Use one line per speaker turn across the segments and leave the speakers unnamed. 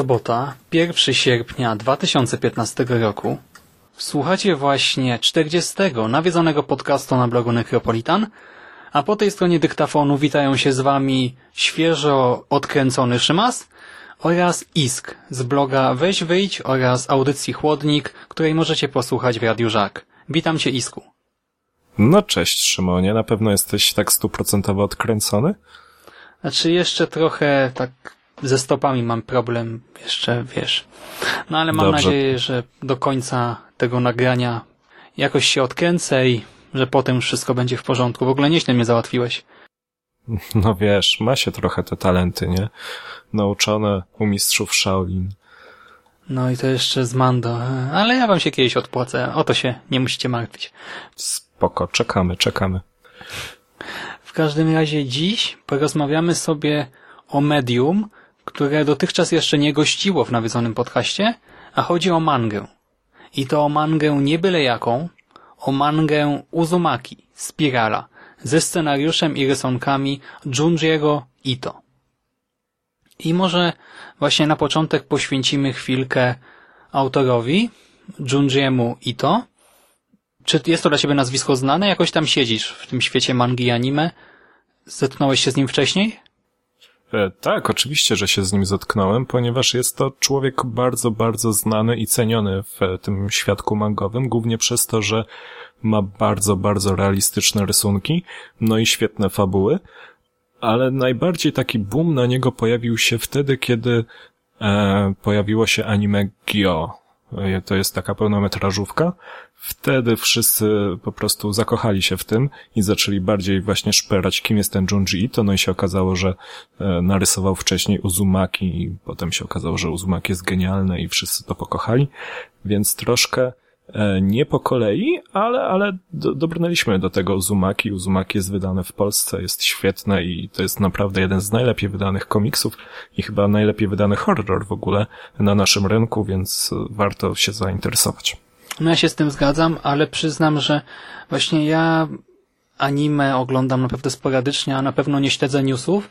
Sobota, 1 sierpnia 2015 roku. Słuchacie właśnie 40. nawiedzonego podcastu na blogu Necropolitan, a po tej stronie dyktafonu witają się z wami świeżo odkręcony Szymas oraz Isk z bloga Weź Wyjdź oraz audycji Chłodnik, której możecie posłuchać w Radiu Żak. Witam cię Isku.
No cześć Szymonie, na pewno jesteś tak stuprocentowo odkręcony?
Znaczy jeszcze trochę tak ze stopami mam problem, jeszcze wiesz. No ale mam
Dobrze.
nadzieję, że do końca tego nagrania jakoś się odkręcę i że potem już wszystko będzie w porządku. W ogóle nieźle mnie załatwiłeś.
No wiesz, ma się trochę te talenty, nie? Nauczone u mistrzów Shaolin.
No i to jeszcze z Mando. Ale ja wam się kiedyś odpłacę. O to się nie musicie martwić.
Spoko, czekamy, czekamy.
W każdym razie dziś porozmawiamy sobie o medium, które dotychczas jeszcze nie gościło w nawiedzonym podcaście, a chodzi o mangę. I to o mangę nie byle jaką, o mangę Uzumaki, Spirala, ze scenariuszem i rysunkami Junjiego Ito. I może właśnie na początek poświęcimy chwilkę autorowi, Junjiemu Ito. Czy jest to dla Ciebie nazwisko znane? Jakoś tam siedzisz w tym świecie mangi i anime? Zetknąłeś się z nim wcześniej?
E, tak, oczywiście, że się z nim zetknąłem, ponieważ jest to człowiek bardzo, bardzo znany i ceniony w e, tym świadku mangowym, głównie przez to, że ma bardzo, bardzo realistyczne rysunki, no i świetne fabuły, ale najbardziej taki boom na niego pojawił się wtedy, kiedy e, pojawiło się anime Gyo. E, To jest taka pełnometrażówka. Wtedy wszyscy po prostu zakochali się w tym i zaczęli bardziej właśnie szperać, kim jest ten Junji Ito, no i się okazało, że e, narysował wcześniej Uzumaki i potem się okazało, że Uzumaki jest genialne i wszyscy to pokochali, więc troszkę e, nie po kolei, ale, ale do, dobrnęliśmy do tego Uzumaki. Uzumaki jest wydane w Polsce, jest świetne i to jest naprawdę jeden z najlepiej wydanych komiksów i chyba najlepiej wydany horror w ogóle na naszym rynku, więc warto się zainteresować.
No ja się z tym zgadzam, ale przyznam, że właśnie ja anime oglądam naprawdę sporadycznie, a na pewno nie śledzę newsów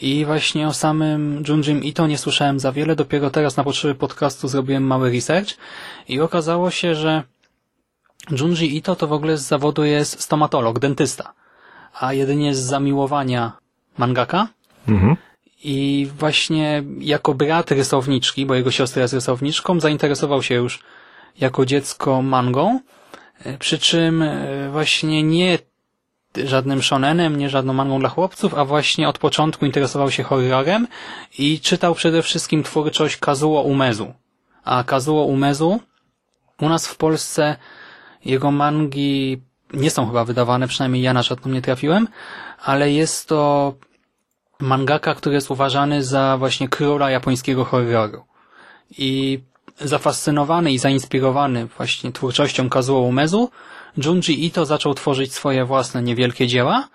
i właśnie o samym Junjim Ito nie słyszałem za wiele. Dopiero teraz na potrzeby podcastu zrobiłem mały research i okazało się, że Junji Ito to w ogóle z zawodu jest stomatolog, dentysta, a jedynie z zamiłowania mangaka.
Mhm.
I właśnie jako brat rysowniczki, bo jego siostra jest rysowniczką, zainteresował się już jako dziecko mangą, e, przy czym e, właśnie nie żadnym shonenem, nie żadną mangą dla chłopców, a właśnie od początku interesował się horrorem i czytał przede wszystkim twórczość Kazuo Umezu. A Kazuo Umezu u nas w Polsce jego mangi nie są chyba wydawane, przynajmniej ja na żadną nie trafiłem, ale jest to mangaka, który jest uważany za właśnie króla japońskiego horroru. I zafascynowany i zainspirowany właśnie twórczością Kazuo Umezu, Junji Ito zaczął tworzyć swoje własne niewielkie dzieła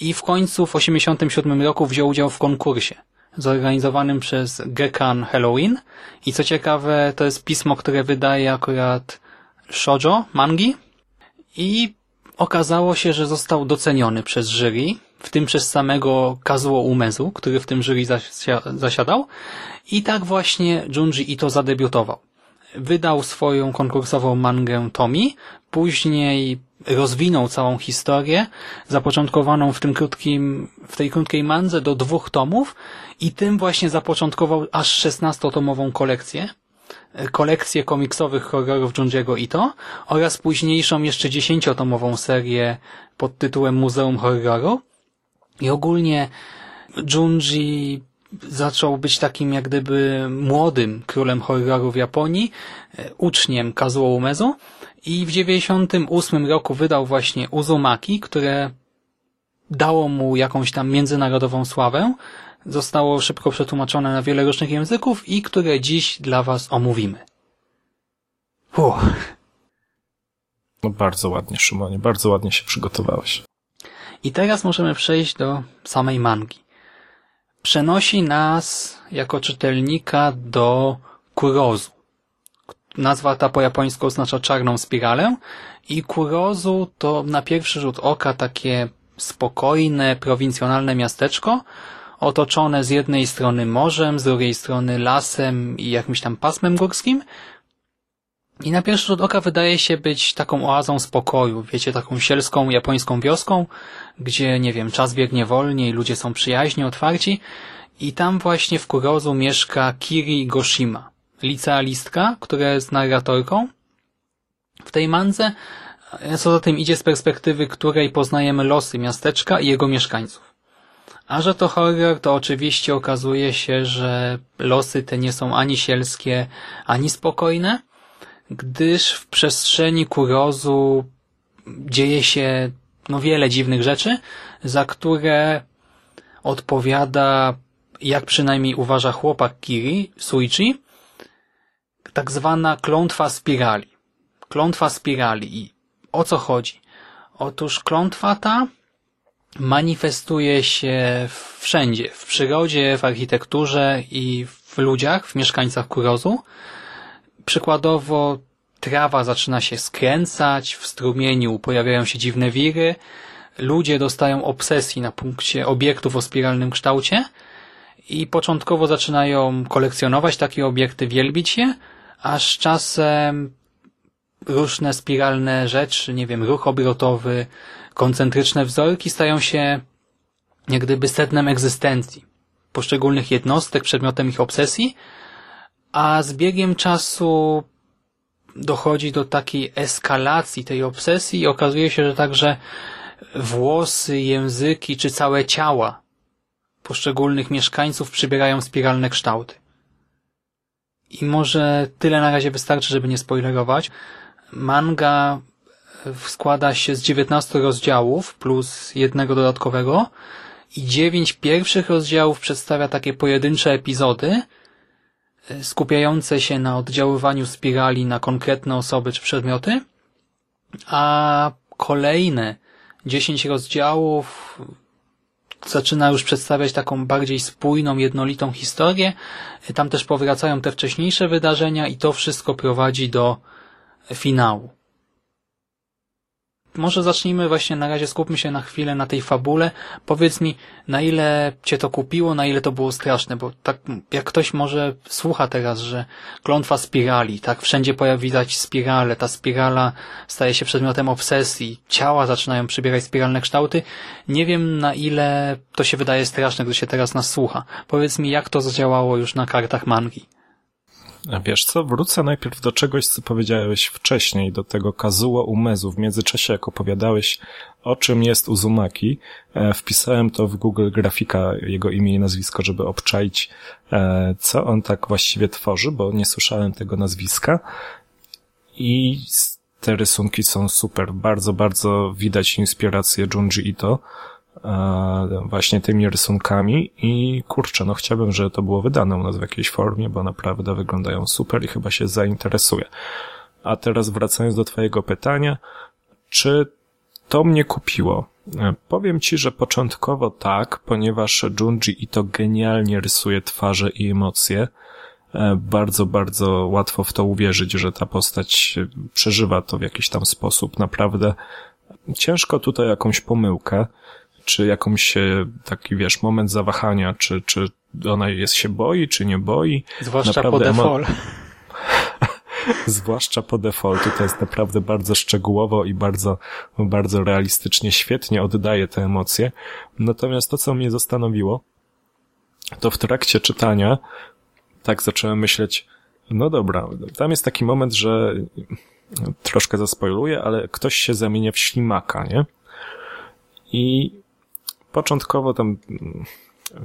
i w końcu w 1987 roku wziął udział w konkursie zorganizowanym przez Gekkan Halloween. I co ciekawe to jest pismo, które wydaje akurat shoujo, mangi. I okazało się, że został doceniony przez jury, w tym przez samego Kazuo Umezu, który w tym jury zasia- zasiadał i tak właśnie Junji Ito zadebiutował. wydał swoją konkursową mangę Tomi, później rozwinął całą historię, zapoczątkowaną w tym krótkim, w tej krótkiej mandze do dwóch tomów i tym właśnie zapoczątkował aż 16-tomową kolekcję, kolekcję komiksowych horrorów Junjiego Ito oraz późniejszą jeszcze 10-tomową serię pod tytułem Muzeum Horroru. I ogólnie Junji zaczął być takim jak gdyby młodym królem horroru w Japonii, uczniem Kazuo Umezu i w 98 roku wydał właśnie Uzumaki, które dało mu jakąś tam międzynarodową sławę, zostało szybko przetłumaczone na wiele różnych języków i które dziś dla Was omówimy. Uff.
No bardzo ładnie, Szymonie, bardzo ładnie się przygotowałeś.
I teraz możemy przejść do samej mangi. Przenosi nas jako czytelnika do Kurozu. Nazwa ta po japońsku oznacza czarną spiralę i Kurozu to na pierwszy rzut oka takie spokojne, prowincjonalne miasteczko, otoczone z jednej strony morzem, z drugiej strony lasem i jakimś tam pasmem górskim. I na pierwszy rzut oka wydaje się być taką oazą spokoju, wiecie, taką sielską japońską wioską, gdzie, nie wiem, czas biegnie wolniej, ludzie są przyjaźni, otwarci. I tam właśnie w Kurozu mieszka Kiri Goshima, licealistka, która jest narratorką w tej mandze, co za tym idzie z perspektywy której poznajemy losy miasteczka i jego mieszkańców. A że to horror, to oczywiście okazuje się, że losy te nie są ani sielskie, ani spokojne, gdyż w przestrzeni Kurozu dzieje się no wiele dziwnych rzeczy, za które odpowiada, jak przynajmniej uważa chłopak Kiri, Suichi, tak zwana klątwa spirali. Klątwa spirali. I o co chodzi? Otóż klątwa ta manifestuje się wszędzie, w przyrodzie, w architekturze i w ludziach, w mieszkańcach Kurozu. Przykładowo trawa zaczyna się skręcać, w strumieniu pojawiają się dziwne wiry, ludzie dostają obsesji na punkcie obiektów o spiralnym kształcie i początkowo zaczynają kolekcjonować takie obiekty, wielbić je, aż czasem różne spiralne rzeczy, nie wiem, ruch obrotowy, koncentryczne wzorki stają się jak gdyby sednem egzystencji poszczególnych jednostek, przedmiotem ich obsesji, a z biegiem czasu dochodzi do takiej eskalacji tej obsesji i okazuje się, że także włosy, języki czy całe ciała poszczególnych mieszkańców przybierają spiralne kształty. I może tyle na razie wystarczy, żeby nie spoilerować. Manga składa się z 19 rozdziałów plus jednego dodatkowego i dziewięć pierwszych rozdziałów przedstawia takie pojedyncze epizody skupiające się na oddziaływaniu spirali na konkretne osoby czy przedmioty, a kolejne 10 rozdziałów zaczyna już przedstawiać taką bardziej spójną, jednolitą historię. Tam też powracają te wcześniejsze wydarzenia i to wszystko prowadzi do finału. Może zacznijmy właśnie na razie, skupmy się na chwilę na tej fabule. Powiedz mi, na ile cię to kupiło, na ile to było straszne, bo tak jak ktoś może słucha teraz, że klątwa spirali, tak wszędzie pojawi widać spirale, ta spirala staje się przedmiotem obsesji, ciała zaczynają przybierać spiralne kształty. Nie wiem na ile to się wydaje straszne, gdy się teraz nas słucha. Powiedz mi, jak to zadziałało już na kartach mangi.
Wiesz co, wrócę najpierw do czegoś, co powiedziałeś wcześniej, do tego Kazuo Umezu. W międzyczasie, jak opowiadałeś, o czym jest Uzumaki, e, wpisałem to w Google grafika, jego imię i nazwisko, żeby obczaić, e, co on tak właściwie tworzy, bo nie słyszałem tego nazwiska. I te rysunki są super. Bardzo, bardzo widać inspirację Junji Ito właśnie tymi rysunkami i kurczę, no chciałbym, żeby to było wydane u nas w jakiejś formie, bo naprawdę wyglądają super i chyba się zainteresuje. A teraz wracając do twojego pytania, czy to mnie kupiło? E, powiem ci, że początkowo tak, ponieważ Junji i to genialnie rysuje twarze i emocje. E, bardzo, bardzo łatwo w to uwierzyć, że ta postać przeżywa to w jakiś tam sposób. Naprawdę ciężko tutaj jakąś pomyłkę czy jakąś taki, wiesz, moment zawahania, czy, czy ona jest się boi, czy nie boi.
Zwłaszcza Naprawdę po default.
zwłaszcza po defaultu, to jest naprawdę bardzo szczegółowo i bardzo, bardzo realistycznie, świetnie oddaje te emocje. Natomiast to, co mnie zastanowiło, to w trakcie czytania tak zacząłem myśleć, no dobra, tam jest taki moment, że troszkę zaspoiluję, ale ktoś się zamienia w ślimaka, nie? I początkowo tam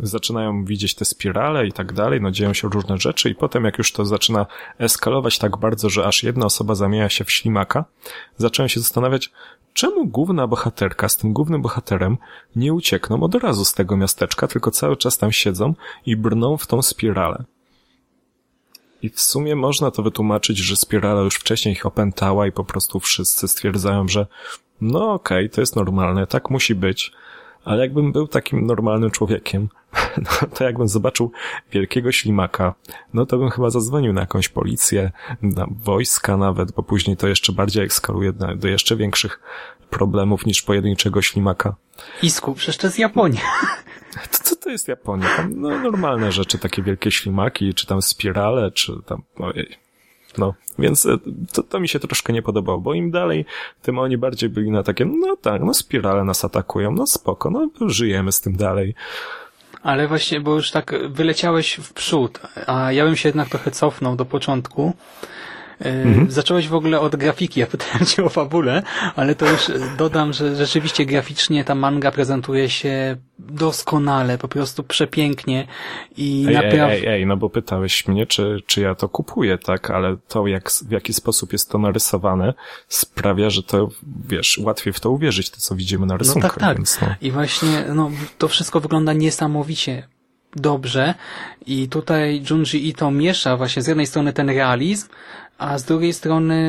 zaczynają widzieć te spirale i tak dalej, no dzieją się różne rzeczy i potem jak już to zaczyna eskalować tak bardzo, że aż jedna osoba zamienia się w ślimaka, zacząłem się zastanawiać, czemu główna bohaterka z tym głównym bohaterem nie uciekną od razu z tego miasteczka, tylko cały czas tam siedzą i brną w tą spiralę. I w sumie można to wytłumaczyć, że spirala już wcześniej ich opętała i po prostu wszyscy stwierdzają, że no okej, okay, to jest normalne, tak musi być, ale jakbym był takim normalnym człowiekiem, no to jakbym zobaczył wielkiego ślimaka, no to bym chyba zadzwonił na jakąś policję, na wojska nawet, bo później to jeszcze bardziej ekskaluje do jeszcze większych problemów niż pojedynczego ślimaka.
Isku, przecież to jest Japonia.
To, co to jest Japonia? Tam, no, normalne rzeczy, takie wielkie ślimaki, czy tam spirale, czy tam, ojej. No, więc e, to, to mi się troszkę nie podobało, bo im dalej, tym oni bardziej byli na takie, no tak, no spirale nas atakują, no spoko, no żyjemy z tym dalej.
Ale właśnie, bo już tak wyleciałeś w przód, a ja bym się jednak trochę cofnął do początku, Mhm. Zacząłeś w ogóle od grafiki, ja pytałem cię o fabule, ale to już dodam, że rzeczywiście graficznie ta manga prezentuje się doskonale, po prostu przepięknie i
ej,
naprawdę...
Ej, ej, no bo pytałeś mnie, czy, czy ja to kupuję, tak, ale to jak, w jaki sposób jest to narysowane sprawia, że to, wiesz, łatwiej w to uwierzyć, to co widzimy na rysunkach.
No tak, tak.
Więc, no.
I właśnie, no, to wszystko wygląda niesamowicie dobrze i tutaj Junji Ito miesza właśnie z jednej strony ten realizm, a z drugiej strony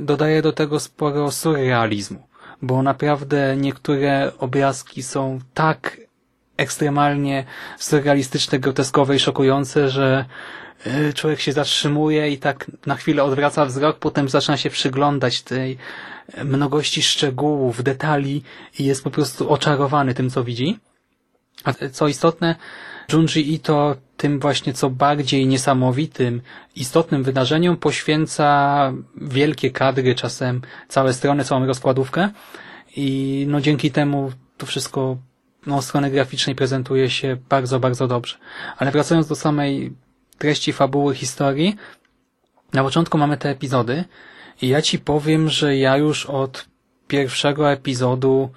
dodaje do tego sporo surrealizmu, bo naprawdę niektóre obrazki są tak ekstremalnie surrealistyczne, groteskowe i szokujące, że y, człowiek się zatrzymuje i tak na chwilę odwraca wzrok, potem zaczyna się przyglądać tej mnogości szczegółów, detali i jest po prostu oczarowany tym, co widzi. A co istotne, Junji Ito tym właśnie co bardziej niesamowitym, istotnym wydarzeniom poświęca wielkie kadry, czasem całe strony, całą rozkładówkę i no dzięki temu to wszystko no, strony graficznej prezentuje się bardzo, bardzo dobrze. Ale wracając do samej treści fabuły historii, na początku mamy te epizody i ja ci powiem, że ja już od pierwszego epizodu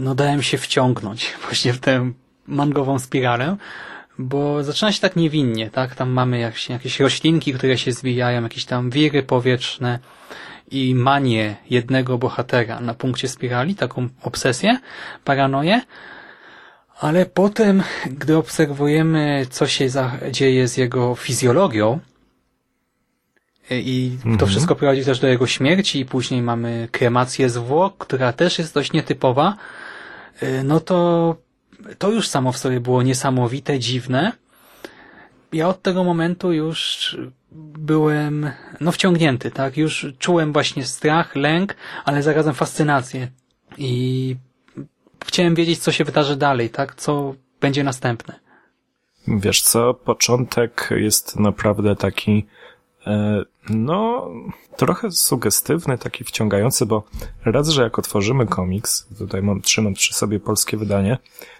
no dałem się wciągnąć właśnie w tę mangową spiralę, bo zaczyna się tak niewinnie, tak? Tam mamy jakieś, jakieś roślinki, które się zwijają, jakieś tam wiry powietrzne i manię jednego bohatera na punkcie spirali, taką obsesję, paranoję, ale potem, gdy obserwujemy, co się dzieje z jego fizjologią i to mhm. wszystko prowadzi też do jego śmierci i później mamy kremację zwłok, która też jest dość nietypowa, y, no to to już samo w sobie było niesamowite, dziwne. Ja od tego momentu już byłem, no wciągnięty, tak? Już czułem właśnie strach, lęk, ale zarazem fascynację. I chciałem wiedzieć, co się wydarzy dalej, tak? Co będzie następne.
Wiesz co, początek jest naprawdę taki E, no, trochę sugestywny, taki wciągający, bo raz, że jak otworzymy komiks, tutaj mam, trzymam przy sobie polskie wydanie,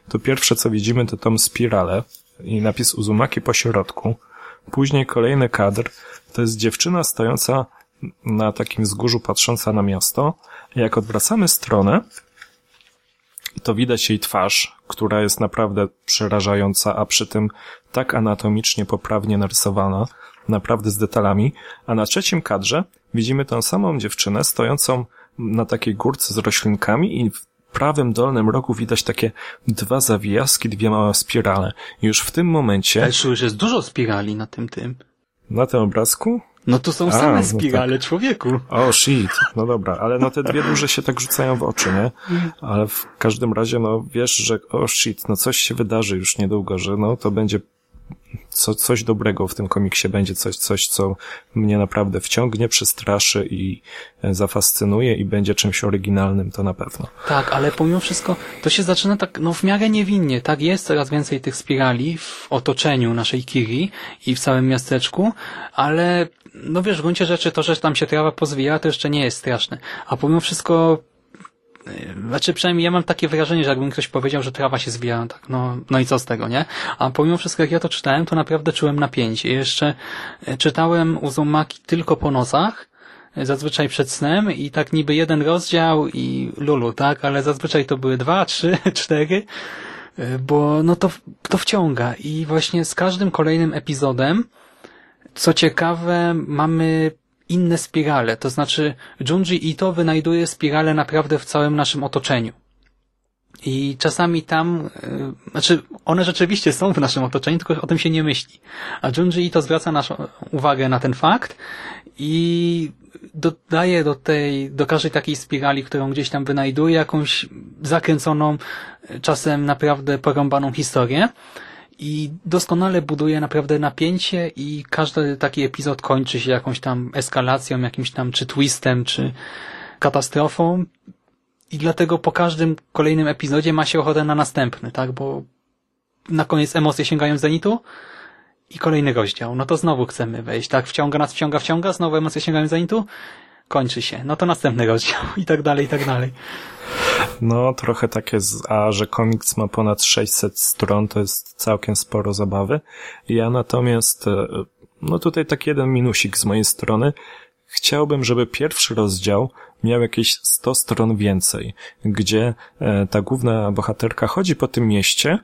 to pierwsze co widzimy to tą spiralę i napis Uzumaki po środku. Później kolejny kadr, to jest dziewczyna stojąca na takim wzgórzu patrząca na miasto. Jak odwracamy stronę, to widać jej twarz, która jest naprawdę przerażająca, a przy tym tak anatomicznie poprawnie narysowana, naprawdę z detalami, a na trzecim kadrze widzimy tą samą dziewczynę stojącą na takiej górce z roślinkami i w prawym dolnym rogu widać takie dwa zawijaski, dwie małe spirale. Już w tym momencie...
Ale już jest dużo spirali na tym tym.
Na tym obrazku?
No to są same no spirale, tak. człowieku.
O, oh, shit. No dobra, ale no te dwie duże się tak rzucają w oczy, nie? Ale w każdym razie, no wiesz, że o oh, shit, no coś się wydarzy już niedługo, że no to będzie co, coś dobrego w tym komiksie będzie, coś, coś, co mnie naprawdę wciągnie, przestraszy i e, zafascynuje i będzie czymś oryginalnym, to na pewno.
Tak, ale pomimo wszystko to się zaczyna tak, no w miarę niewinnie, tak? Jest coraz więcej tych spirali w otoczeniu naszej Kiri i w całym miasteczku, ale no wiesz, w gruncie rzeczy to, że tam się trawa pozwijała, to jeszcze nie jest straszne. A pomimo wszystko znaczy przynajmniej ja mam takie wrażenie, że jakby mi ktoś powiedział, że trawa się zwija, tak, no, no i co z tego, nie? A pomimo wszystko, jak ja to czytałem, to naprawdę czułem napięcie. Jeszcze e, czytałem Uzumaki tylko po nocach, e, zazwyczaj przed snem i tak niby jeden rozdział i lulu, tak? Ale zazwyczaj to były dwa, trzy, cztery, bo no to, to wciąga i właśnie z każdym kolejnym epizodem co ciekawe, mamy inne spirale, to znaczy Junji Ito wynajduje spirale naprawdę w całym naszym otoczeniu. I czasami tam, yy, znaczy one rzeczywiście są w naszym otoczeniu, tylko o tym się nie myśli. A Junji Ito zwraca naszą uwagę na ten fakt i dodaje do tej, do każdej takiej spirali, którą gdzieś tam wynajduje, jakąś zakręconą, czasem naprawdę porąbaną historię i doskonale buduje naprawdę napięcie i każdy taki epizod kończy się jakąś tam eskalacją, jakimś tam czy twistem, czy katastrofą. I dlatego po każdym kolejnym epizodzie ma się ochotę na następny, tak, bo na koniec emocje sięgają zenitu i kolejny rozdział. No to znowu chcemy wejść, tak, wciąga nas, wciąga, wciąga, znowu emocje sięgają zenitu, kończy się. No to następny rozdział i tak dalej, i tak dalej.
No, trochę tak jest, a że komiks ma ponad 600 stron, to jest całkiem sporo zabawy. Ja natomiast, e, no tutaj tak jeden minusik z mojej strony. Chciałbym, żeby pierwszy rozdział miał jakieś 100 stron więcej, gdzie e, ta główna bohaterka chodzi po tym mieście,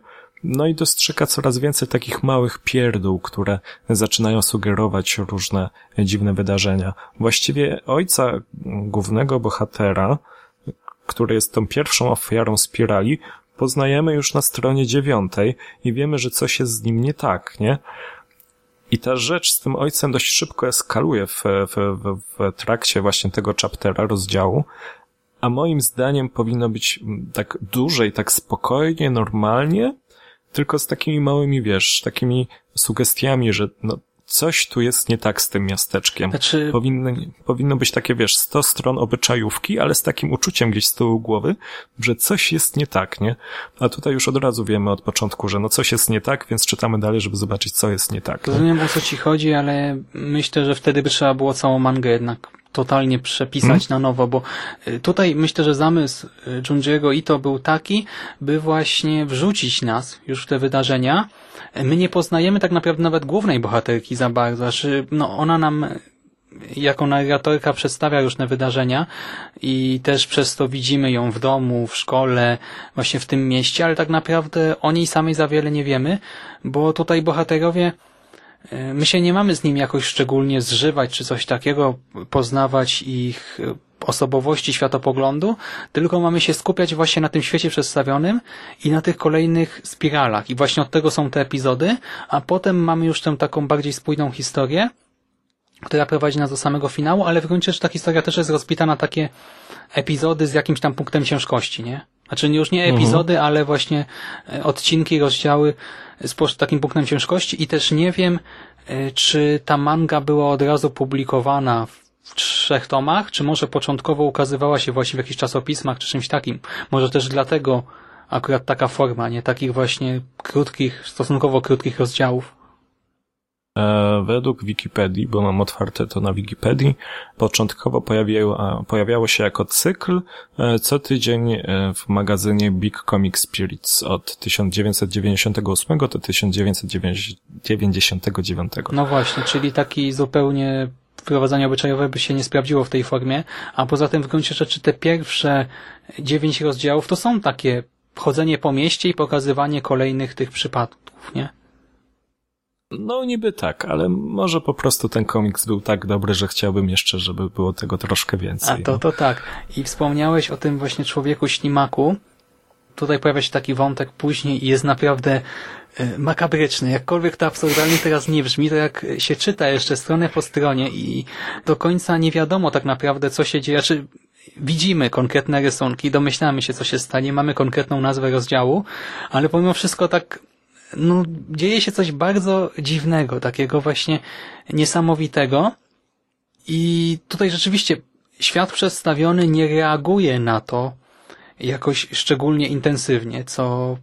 no i dostrzega coraz więcej takich małych pierdół, które zaczynają sugerować różne dziwne wydarzenia. Właściwie ojca głównego bohatera, który jest tą pierwszą ofiarą spirali, poznajemy już na stronie dziewiątej i wiemy, że coś jest z nim nie tak, nie? I ta rzecz z tym ojcem dość szybko eskaluje w, w, w, w trakcie właśnie tego chaptera, rozdziału, a moim zdaniem powinno być tak dłużej, tak spokojnie, normalnie, tylko z takimi małymi, wiesz, takimi sugestiami, że no, coś tu jest nie tak z tym miasteczkiem. Znaczy... Powinno, powinno być takie, wiesz, 100 stron obyczajówki, ale z takim uczuciem gdzieś z tyłu głowy, że coś jest nie tak, nie? A tutaj już od razu wiemy od początku, że no coś jest nie tak, więc czytamy dalej, żeby zobaczyć, co jest nie tak.
Rozumiem, o co ci chodzi, ale myślę, że wtedy by trzeba było całą mangę jednak totalnie przepisać hmm? na nowo, bo y, tutaj myślę, że zamysł y, Junjiego Ito był taki, by właśnie wrzucić nas już w te wydarzenia. My nie poznajemy tak naprawdę nawet głównej bohaterki za bardzo. Znaczy, no ona nam jako narratorka przedstawia różne wydarzenia i też przez to widzimy ją w domu, w szkole, właśnie w tym mieście, ale tak naprawdę o niej samej za wiele nie wiemy, bo tutaj bohaterowie my się nie mamy z nim jakoś szczególnie zżywać czy coś takiego, poznawać ich e, osobowości, światopoglądu, tylko mamy się skupiać właśnie na tym świecie przedstawionym i na tych kolejnych spiralach. I właśnie od tego są te epizody, a potem mamy już tę taką bardziej spójną historię, która prowadzi nas do samego finału, ale w gruncie rzeczy ta historia też jest rozbita na takie epizody z jakimś tam punktem ciężkości, nie? Znaczy już nie mhm. epizody, mhm. ale właśnie e, odcinki, rozdziały z takim punktem ciężkości i też nie wiem, e, czy ta manga była od razu publikowana w trzech tomach, czy może początkowo ukazywała się właśnie w jakichś czasopismach, czy czymś takim. Może też dlatego akurat taka forma, nie? Takich właśnie krótkich, stosunkowo krótkich rozdziałów.
E, według Wikipedii, bo mam otwarte to na Wikipedii, początkowo pojawiało, pojawiało się jako cykl e, co tydzień e, w magazynie Big Comic Spirits od 1998 do 1999.
No właśnie, czyli taki zupełnie wprowadzenie obyczajowe by się nie sprawdziło w tej formie, a poza tym w gruncie rzeczy te pierwsze dziewięć rozdziałów to są takie chodzenie po mieście i pokazywanie kolejnych tych przypadków, nie?
No niby tak, ale może po prostu ten komiks był tak dobry, że chciałbym jeszcze, żeby było tego troszkę więcej.
A to,
no.
to tak. I wspomniałeś o tym właśnie człowieku ślimaku. Tutaj pojawia się taki wątek później i jest naprawdę e, makabryczny. Jakkolwiek to absurdalnie teraz nie brzmi, to jak się czyta jeszcze stronę po stronie i do końca nie wiadomo tak naprawdę, co się dzieje. Znaczy, widzimy konkretne rysunki, domyślamy się, co się stanie, mamy konkretną nazwę rozdziału, ale pomimo wszystko tak no, dzieje się coś bardzo dziwnego, takiego właśnie niesamowitego. I tutaj rzeczywiście świat przedstawiony nie reaguje na to jakoś szczególnie intensywnie, co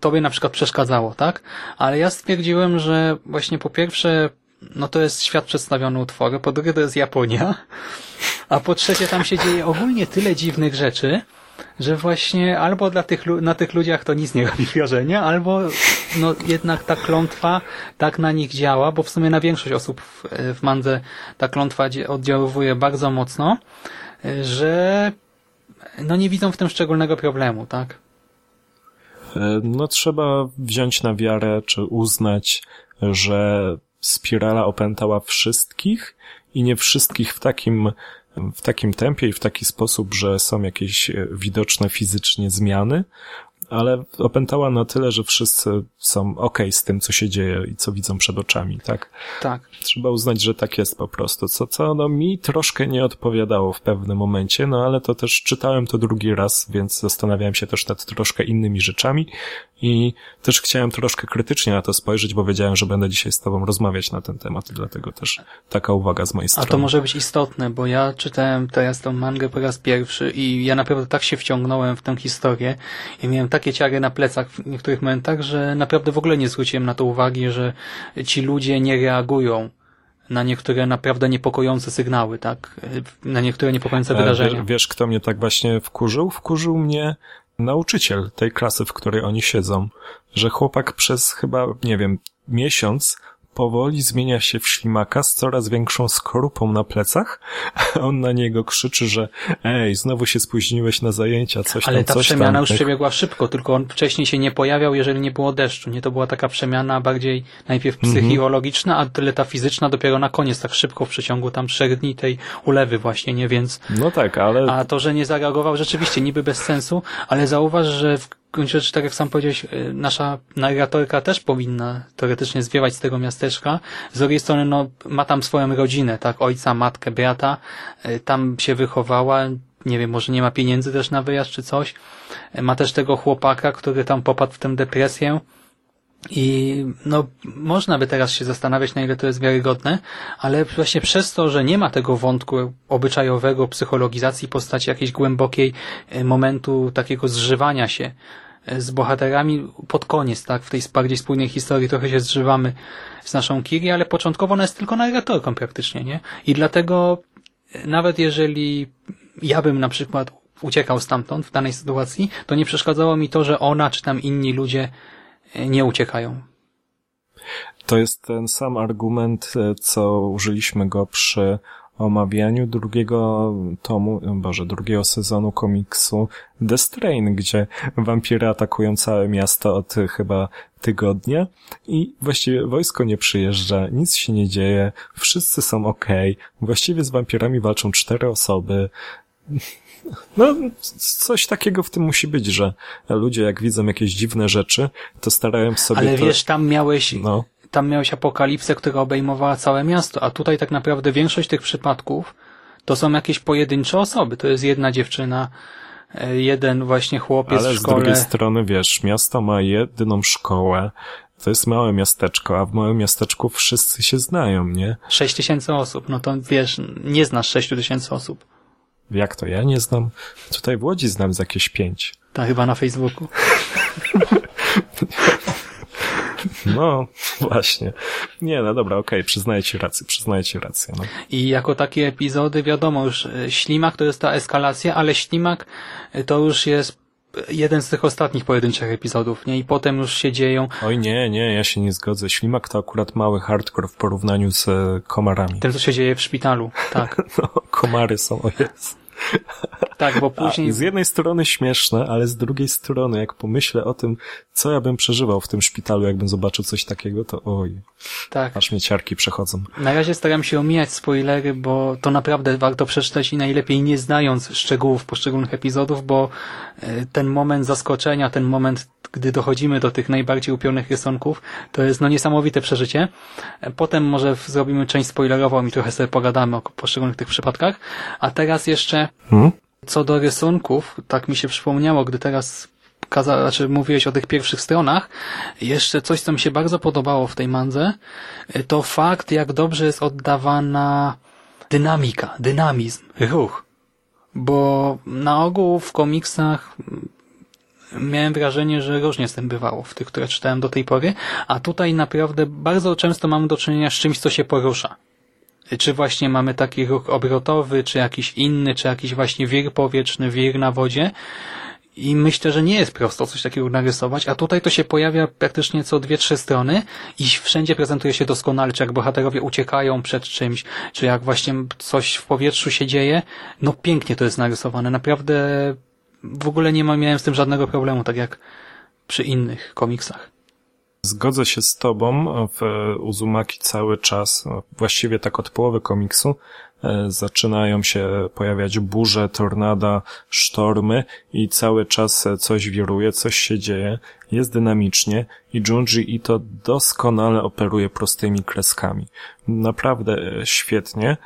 tobie na przykład przeszkadzało, tak? Ale ja stwierdziłem, że właśnie po pierwsze no to jest świat przedstawiony utwory, po drugie to jest Japonia, a po trzecie tam się dzieje ogólnie tyle dziwnych rzeczy, że właśnie albo dla tych, na tych ludziach to nic nie robi wrażenia, albo no jednak ta klątwa tak na nich działa, bo w sumie na większość osób w, w mandze ta klątwa oddziaływuje bardzo mocno, że no nie widzą w tym szczególnego problemu, tak?
E, no trzeba wziąć na wiarę, czy uznać, że spirala opętała wszystkich i nie wszystkich w takim w takim tempie i w taki sposób, że są jakieś e, widoczne fizycznie zmiany, ale opętała na tyle, że wszyscy są ok z tym, co się dzieje i co widzą przed oczami, tak?
Tak.
Trzeba uznać, że tak jest po prostu, co, co no mi troszkę nie odpowiadało w pewnym momencie, no ale to też czytałem to drugi raz, więc zastanawiałem się też nad troszkę innymi rzeczami i też chciałem troszkę krytycznie na to spojrzeć, bo wiedziałem, że będę dzisiaj z tobą rozmawiać na ten temat dlatego też taka uwaga z mojej strony.
A to może być istotne, bo ja czytałem teraz tą mangę po raz pierwszy i ja naprawdę tak się wciągnąłem w tę historię i miałem takie ciary na plecach w niektórych momentach, że naprawdę w ogóle nie zwróciłem na to uwagi, że ci ludzie nie reagują na niektóre naprawdę niepokojące sygnały, tak? Na niektóre niepokojące wydarzenia.
Wiesz, wiesz, kto mnie tak właśnie wkurzył? Wkurzył mnie nauczyciel tej klasy, w której oni siedzą, że chłopak przez chyba, nie wiem, miesiąc powoli zmienia się w ślimaka z coraz większą skorupą na plecach, a on na niego krzyczy, że ej, znowu się spóźniłeś na zajęcia, coś
Ale
tam,
ta
coś
przemiana
tam.
już przebiegła szybko, tylko on wcześniej się nie pojawiał, jeżeli nie było deszczu. Nie to była taka przemiana bardziej najpierw
Mhm.
psychologiczna, a tyle ta fizyczna dopiero na koniec, tak szybko w przeciągu tam trzech dni tej ulewy właśnie, nie? Więc
No tak, ale
a to, że nie zareagował, rzeczywiście niby bez sensu, ale zauważ, że w gruncie rzeczy, tak jak sam powiedziałeś, y, nasza narratorka też powinna teoretycznie zwiewać z tego miasteczka. Z drugiej strony, no, ma tam swoją rodzinę, tak? Ojca, matkę, brata. Y, Tam się wychowała. Nie wiem, może nie ma pieniędzy też na wyjazd czy coś. Y, Ma też tego chłopaka, który tam popadł w tę depresję. I no, można by teraz się zastanawiać, na ile to jest wiarygodne, ale właśnie przez to, że nie ma tego wątku obyczajowego, psychologizacji postaci jakiejś głębokiej e, momentu takiego zżywania się e, z bohaterami pod koniec, tak, w tej bardziej spójnej historii trochę się zżywamy z naszą Kiri, ale początkowo ona jest tylko narratorką praktycznie, nie? I dlatego e, nawet jeżeli ja bym na przykład uciekał stamtąd w danej sytuacji, to nie przeszkadzało mi to, że ona czy tam inni ludzie nie uciekają.
to jest ten sam argument, e, co użyliśmy go przy omawianiu drugiego tomu, boże, drugiego sezonu komiksu The Strain, gdzie wampiry atakują całe miasto od e, chyba tygodnia i właściwie wojsko nie przyjeżdża, nic się nie dzieje, wszyscy są okej, właściwie z wampirami walczą cztery osoby, no, coś takiego w tym musi być, że ludzie jak widzą jakieś dziwne rzeczy, to starają sobie
Ale
to...
wiesz, tam miałeś,
No,
tam miałeś apokalipsę, która obejmowała całe miasto, a tutaj tak naprawdę większość tych przypadków to są jakieś pojedyncze osoby. To jest jedna dziewczyna, e, jeden właśnie chłopiec
ale
w
z
szkole.
drugiej strony, wiesz, miasto ma jedyną szkołę, to jest małe miasteczko, a w małym miasteczku wszyscy się znają, nie?
Sześć tysięcy osób, no to wiesz, nie znasz sześciu tysięcy osób.
Jak to ja nie znam? Tutaj w Łodzi znam z jakieś pięć.
Tak, chyba na Facebooku.
No, właśnie. Nie, no dobra, okej, przyznaję ci rację, przyznaję ci rację, no.
I jako takie epizody, wiadomo już, e, ślimak to jest ta eskalacja, ale ślimak e, to już jest jeden z tych ostatnich pojedynczych epizodów, nie? I potem już się dzieją
Oj nie, nie, ja się nie zgodzę. Ślimak to akurat mały hardcore w porównaniu z e, komarami.
tym, co się dzieje w szpitalu. Tak,
No, komary są, o jest.
Tak, bo
A,
później...
z jednej strony śmieszne, ale z drugiej strony, jak pomyślę o tym, co ja bym przeżywał w tym szpitalu, jakbym zobaczył coś takiego, to oj,
Tak.
aż mnie ciarki przechodzą.
Na razie staram się omijać spoilery, bo to naprawdę warto przeczytać i najlepiej nie znając szczegółów poszczególnych epizodów, bo e, ten moment zaskoczenia, ten moment, gdy dochodzimy do tych najbardziej upionych rysunków, to jest no niesamowite przeżycie. E, Potem może zrobimy część spoilerową i trochę sobie pogadamy o poszczególnych tych przypadkach. A teraz jeszcze
Hmm?
co do rysunków, tak mi się przypomniało, gdy teraz kaza, znaczy mówiłeś o tych pierwszych stronach, jeszcze coś, co mi się bardzo podobało w tej mandze, to fakt, jak dobrze jest oddawana dynamika, dynamizm, ruch. Bo na ogół w komiksach miałem wrażenie, że różnie z tym bywało w tych, które czytałem do tej pory, a tutaj naprawdę bardzo często mamy do czynienia z czymś, co się porusza. Czy właśnie mamy taki ruch obrotowy, czy jakiś inny, czy jakiś właśnie wir powietrzny, wir na wodzie. I myślę, że nie jest prosto coś takiego narysować, a tutaj to się pojawia praktycznie co dwie, trzy strony i wszędzie prezentuje się doskonale, czy jak bohaterowie uciekają przed czymś, czy jak właśnie coś w powietrzu się dzieje. No pięknie to jest narysowane. Naprawdę w ogóle nie miałem z tym żadnego problemu, tak jak przy innych komiksach.
Zgodzę się z tobą. W Uzumaki cały czas, właściwie tak od połowy komiksu, e, zaczynają się pojawiać burze, tornada, sztormy i cały czas coś wiruje, coś się dzieje, jest dynamicznie i Junji Ito doskonale operuje prostymi kreskami. Naprawdę e, świetnie.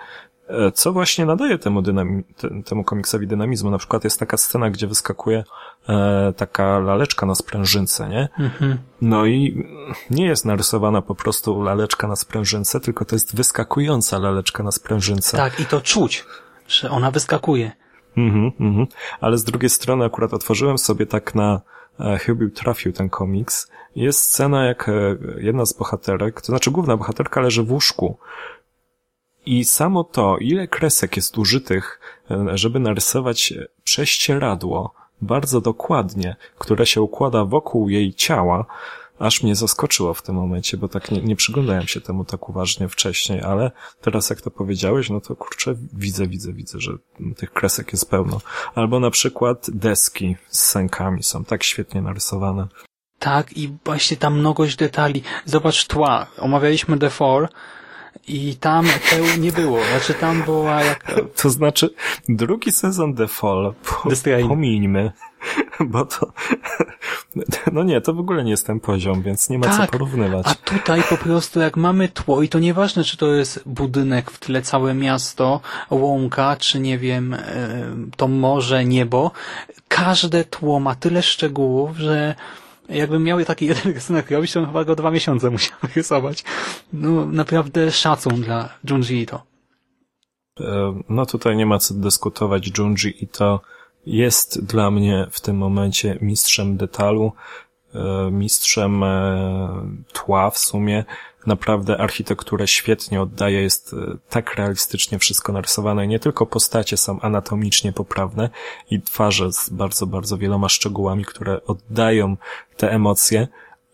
Co właśnie nadaje temu, dynami- temu komiksowi dynamizmu? Na przykład jest taka scena, gdzie wyskakuje e, taka laleczka na sprężynce, nie?
Mhm.
No i nie jest narysowana po prostu laleczka na sprężynce, tylko to jest wyskakująca laleczka na sprężynce.
Tak, i to czuć, że ona wyskakuje.
Mhm, mhm. Ale z drugiej strony akurat otworzyłem sobie tak na e, chybił trafił ten komiks. Jest scena, jak e, jedna z bohaterek, to znaczy główna bohaterka leży w łóżku i samo to, ile kresek jest użytych, e, żeby narysować prześcieradło bardzo dokładnie, które się układa wokół jej ciała, aż mnie zaskoczyło w tym momencie, bo tak nie, nie przyglądałem się temu tak uważnie wcześniej, ale teraz jak to powiedziałeś, no to kurczę, widzę, widzę, widzę, że tych kresek jest pełno. Albo na przykład deski z sękami są tak świetnie narysowane.
Tak, i właśnie ta mnogość detali. Zobacz tła. Omawialiśmy The Four, i tam teł nie było. Znaczy tam była jak...
To znaczy drugi sezon The Fall po, pomińmy, bo to no nie, to w ogóle nie jest ten poziom, więc nie ma
tak,
co porównywać.
A tutaj po prostu jak mamy tło i to nieważne, czy to jest budynek w tle całe miasto, łąka, czy nie wiem, e, to morze, niebo, każde tło ma tyle szczegółów, że jakbym miał taki jeden rysunek robić, to chyba go dwa miesiące musiał rysować. No, naprawdę szacun dla Junji Ito.
E, no tutaj nie ma co dyskutować. Junji Ito jest dla mnie w tym momencie mistrzem detalu, e, mistrzem e, tła w sumie naprawdę architekturę świetnie oddaje, jest e, tak realistycznie wszystko narysowane. Nie tylko postacie są anatomicznie poprawne i twarze z bardzo, bardzo wieloma szczegółami, które oddają te emocje,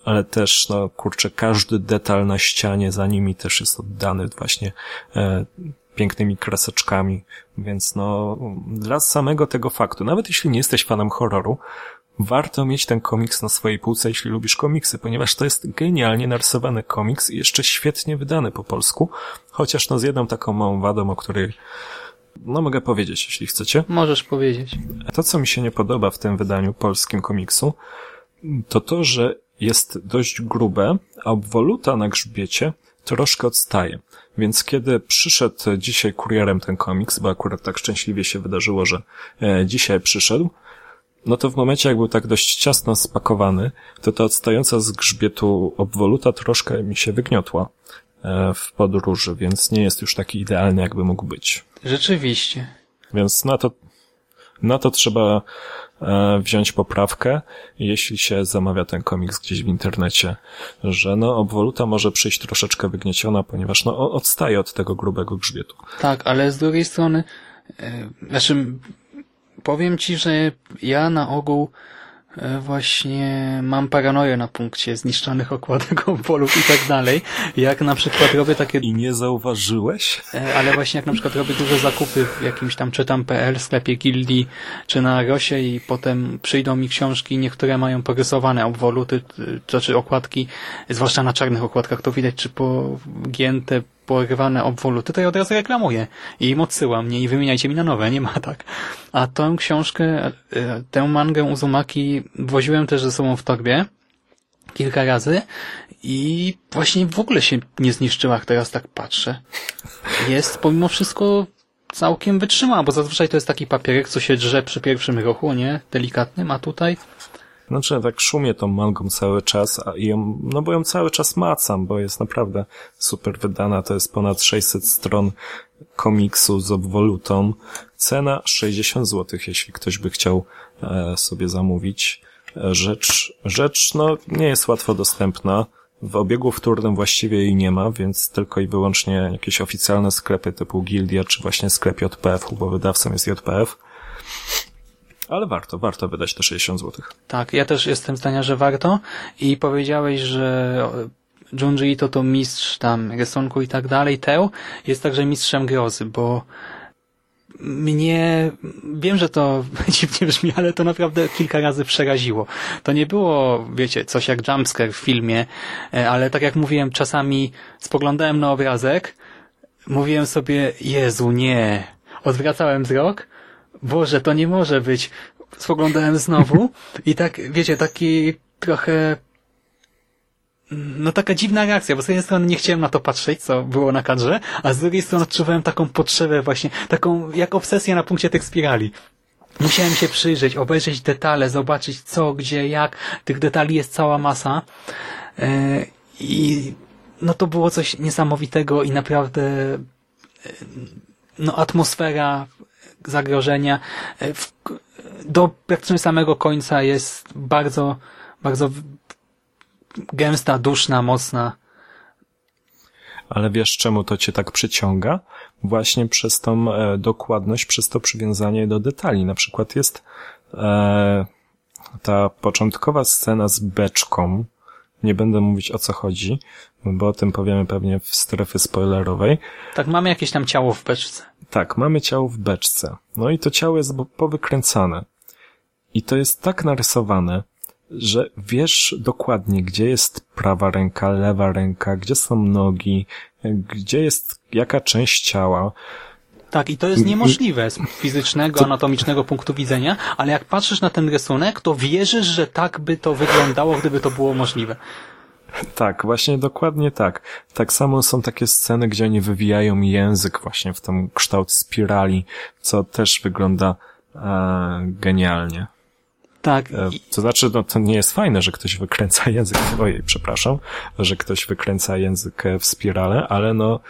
ale też, no kurczę, każdy detal na ścianie za nimi też jest oddany właśnie e, pięknymi kreseczkami, więc no, dla samego tego faktu, nawet jeśli nie jesteś fanem horroru, warto mieć ten komiks na swojej półce, jeśli lubisz komiksy, ponieważ to jest genialnie narysowany komiks i jeszcze świetnie wydany po polsku, chociaż no z jedną taką małą wadą, o której no mogę powiedzieć, jeśli chcecie.
Możesz powiedzieć.
To, co mi się nie podoba w tym wydaniu polskim komiksu, to to, że jest dość grube, a obwoluta na grzbiecie troszkę odstaje. Więc kiedy przyszedł dzisiaj kurierem ten komiks, bo akurat tak szczęśliwie się wydarzyło, że e, dzisiaj przyszedł, no to w momencie, jak był tak dość ciasno spakowany, to ta odstająca z grzbietu obwoluta troszkę mi się wygniotła e, w podróży, więc nie jest już taki idealny, jakby mógł być.
Rzeczywiście.
Więc na to, na to trzeba e, wziąć poprawkę, jeśli się zamawia ten komiks gdzieś w internecie, że no obwoluta może przyjść troszeczkę wygnieciona, ponieważ no odstaje od tego grubego grzbietu.
Tak, ale z drugiej strony, e, znaczy powiem ci, że ja na ogół e, właśnie mam paranoję na punkcie zniszczonych okładek polów i tak dalej. Jak na przykład robię takie...
I nie zauważyłeś?
E, ale właśnie jak na przykład robię duże zakupy w jakimś tam czytam.pl, sklepie Gildii czy na Rosie i potem przyjdą mi książki, niektóre mają porysowane obwoluty, to znaczy okładki, zwłaszcza na czarnych okładkach to widać, czy pogięte porywane obwoluty, to ja od razu reklamuję i im odsyłam, nie, i wymieniajcie mi na nowe, nie ma tak. A tę książkę, e, tę mangę Uzumaki woziłem też ze sobą w torbie kilka razy i właśnie w ogóle się nie zniszczyła, jak teraz tak patrzę. Jest pomimo wszystko całkiem wytrzymała, bo zazwyczaj to jest taki papierek, co się drze przy pierwszym ruchu, nie? Delikatnym, a tutaj
znaczy, tak szumie tą mangą cały czas, a ją, no bo ją cały czas macam, bo jest naprawdę super wydana. To jest ponad 600 stron komiksu z obwolutą. Cena 60 zł, jeśli ktoś by chciał e, sobie zamówić. Rzecz, rzecz, no, nie jest łatwo dostępna. W obiegu wtórnym właściwie jej nie ma, więc tylko i wyłącznie jakieś oficjalne sklepy typu Gildia, czy właśnie sklep JPF, bo wydawcą jest JPF. Ale warto, warto wydać te 60 zł.
Tak, ja też jestem zdania, że warto i powiedziałeś, że Junji Ito to mistrz tam rysunku i tak dalej. Teo jest także mistrzem grozy, bo mnie, wiem, że to dziwnie brzmi, ale to naprawdę kilka razy przeraziło. To nie było, wiecie, coś jak jumpscare w filmie, e, ale tak jak mówiłem, czasami spoglądałem na obrazek, mówiłem sobie, Jezu, nie. Odwracałem wzrok, Boże, to nie może być. Spoglądałem znowu i tak, wiecie, taki trochę no taka dziwna reakcja, bo z jednej strony nie chciałem na to patrzeć, co było na kadrze, a z drugiej strony odczuwałem taką potrzebę właśnie, taką jak obsesję na punkcie tych spirali. Musiałem się przyjrzeć, obejrzeć detale, zobaczyć co, gdzie, jak. Tych detali jest cała masa. E, I no to było coś niesamowitego i naprawdę e, no atmosfera zagrożenia e, do praktycznie samego końca jest bardzo, bardzo gęsta, duszna, mocna.
Ale wiesz, czemu to cię tak przyciąga? Właśnie przez tą e, dokładność, przez to przywiązanie do detali. Na przykład jest e, ta początkowa scena z beczką. Nie będę mówić o co chodzi, bo o tym powiemy pewnie w strefie spoilerowej.
Tak, mamy jakieś tam ciało w beczce.
Tak, mamy ciało w beczce. No i to ciało jest powykręcane. I to jest tak narysowane, że wiesz dokładnie, gdzie jest prawa ręka, lewa ręka, gdzie są nogi, gdzie jest jaka część ciała.
Tak, i to jest niemożliwe z fizycznego, anatomicznego punktu widzenia, ale jak patrzysz na ten rysunek, to wierzysz, że tak by to wyglądało, gdyby to było możliwe.
Tak, właśnie dokładnie tak. Tak samo są takie sceny, gdzie oni wywijają język właśnie w ten kształt spirali, co też wygląda e, genialnie.
Tak.
E, to znaczy, no to nie jest fajne, że ktoś wykręca język, ojej, przepraszam, że ktoś wykręca język w spirale, ale no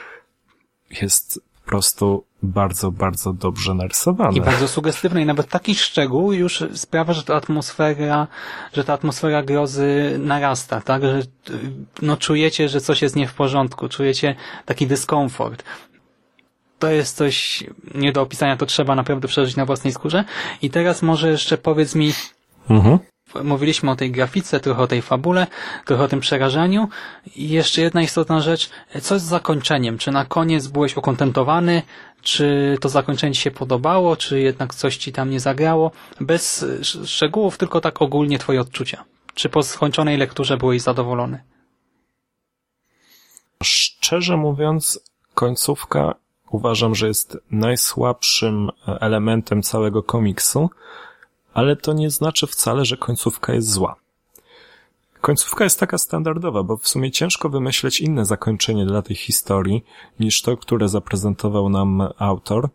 jest prostu bardzo, bardzo dobrze narysowane.
I bardzo sugestywne i nawet taki szczegół już sprawia, że ta atmosfera, że ta atmosfera grozy narasta, tak? Że no czujecie, że coś jest nie w porządku, czujecie taki dyskomfort. To jest coś nie do opisania, to trzeba naprawdę przeżyć na własnej skórze. I teraz może jeszcze powiedz mi, Mhm. Mówiliśmy o tej grafice, trochę o tej fabule, trochę o tym przerażeniu. I jeszcze jedna istotna rzecz, co z zakończeniem? Czy na koniec byłeś ukontentowany? Czy to zakończenie Ci się podobało? Czy jednak coś Ci tam nie zagrało? Bez szczegółów, tylko tak ogólnie Twoje odczucia. Czy po skończonej lekturze byłeś zadowolony?
Szczerze mówiąc, końcówka uważam, że jest najsłabszym elementem całego komiksu ale to nie znaczy wcale, że końcówka jest zła. Końcówka jest taka standardowa, bo w sumie ciężko wymyśleć inne zakończenie dla tej historii niż to, które zaprezentował nam autor.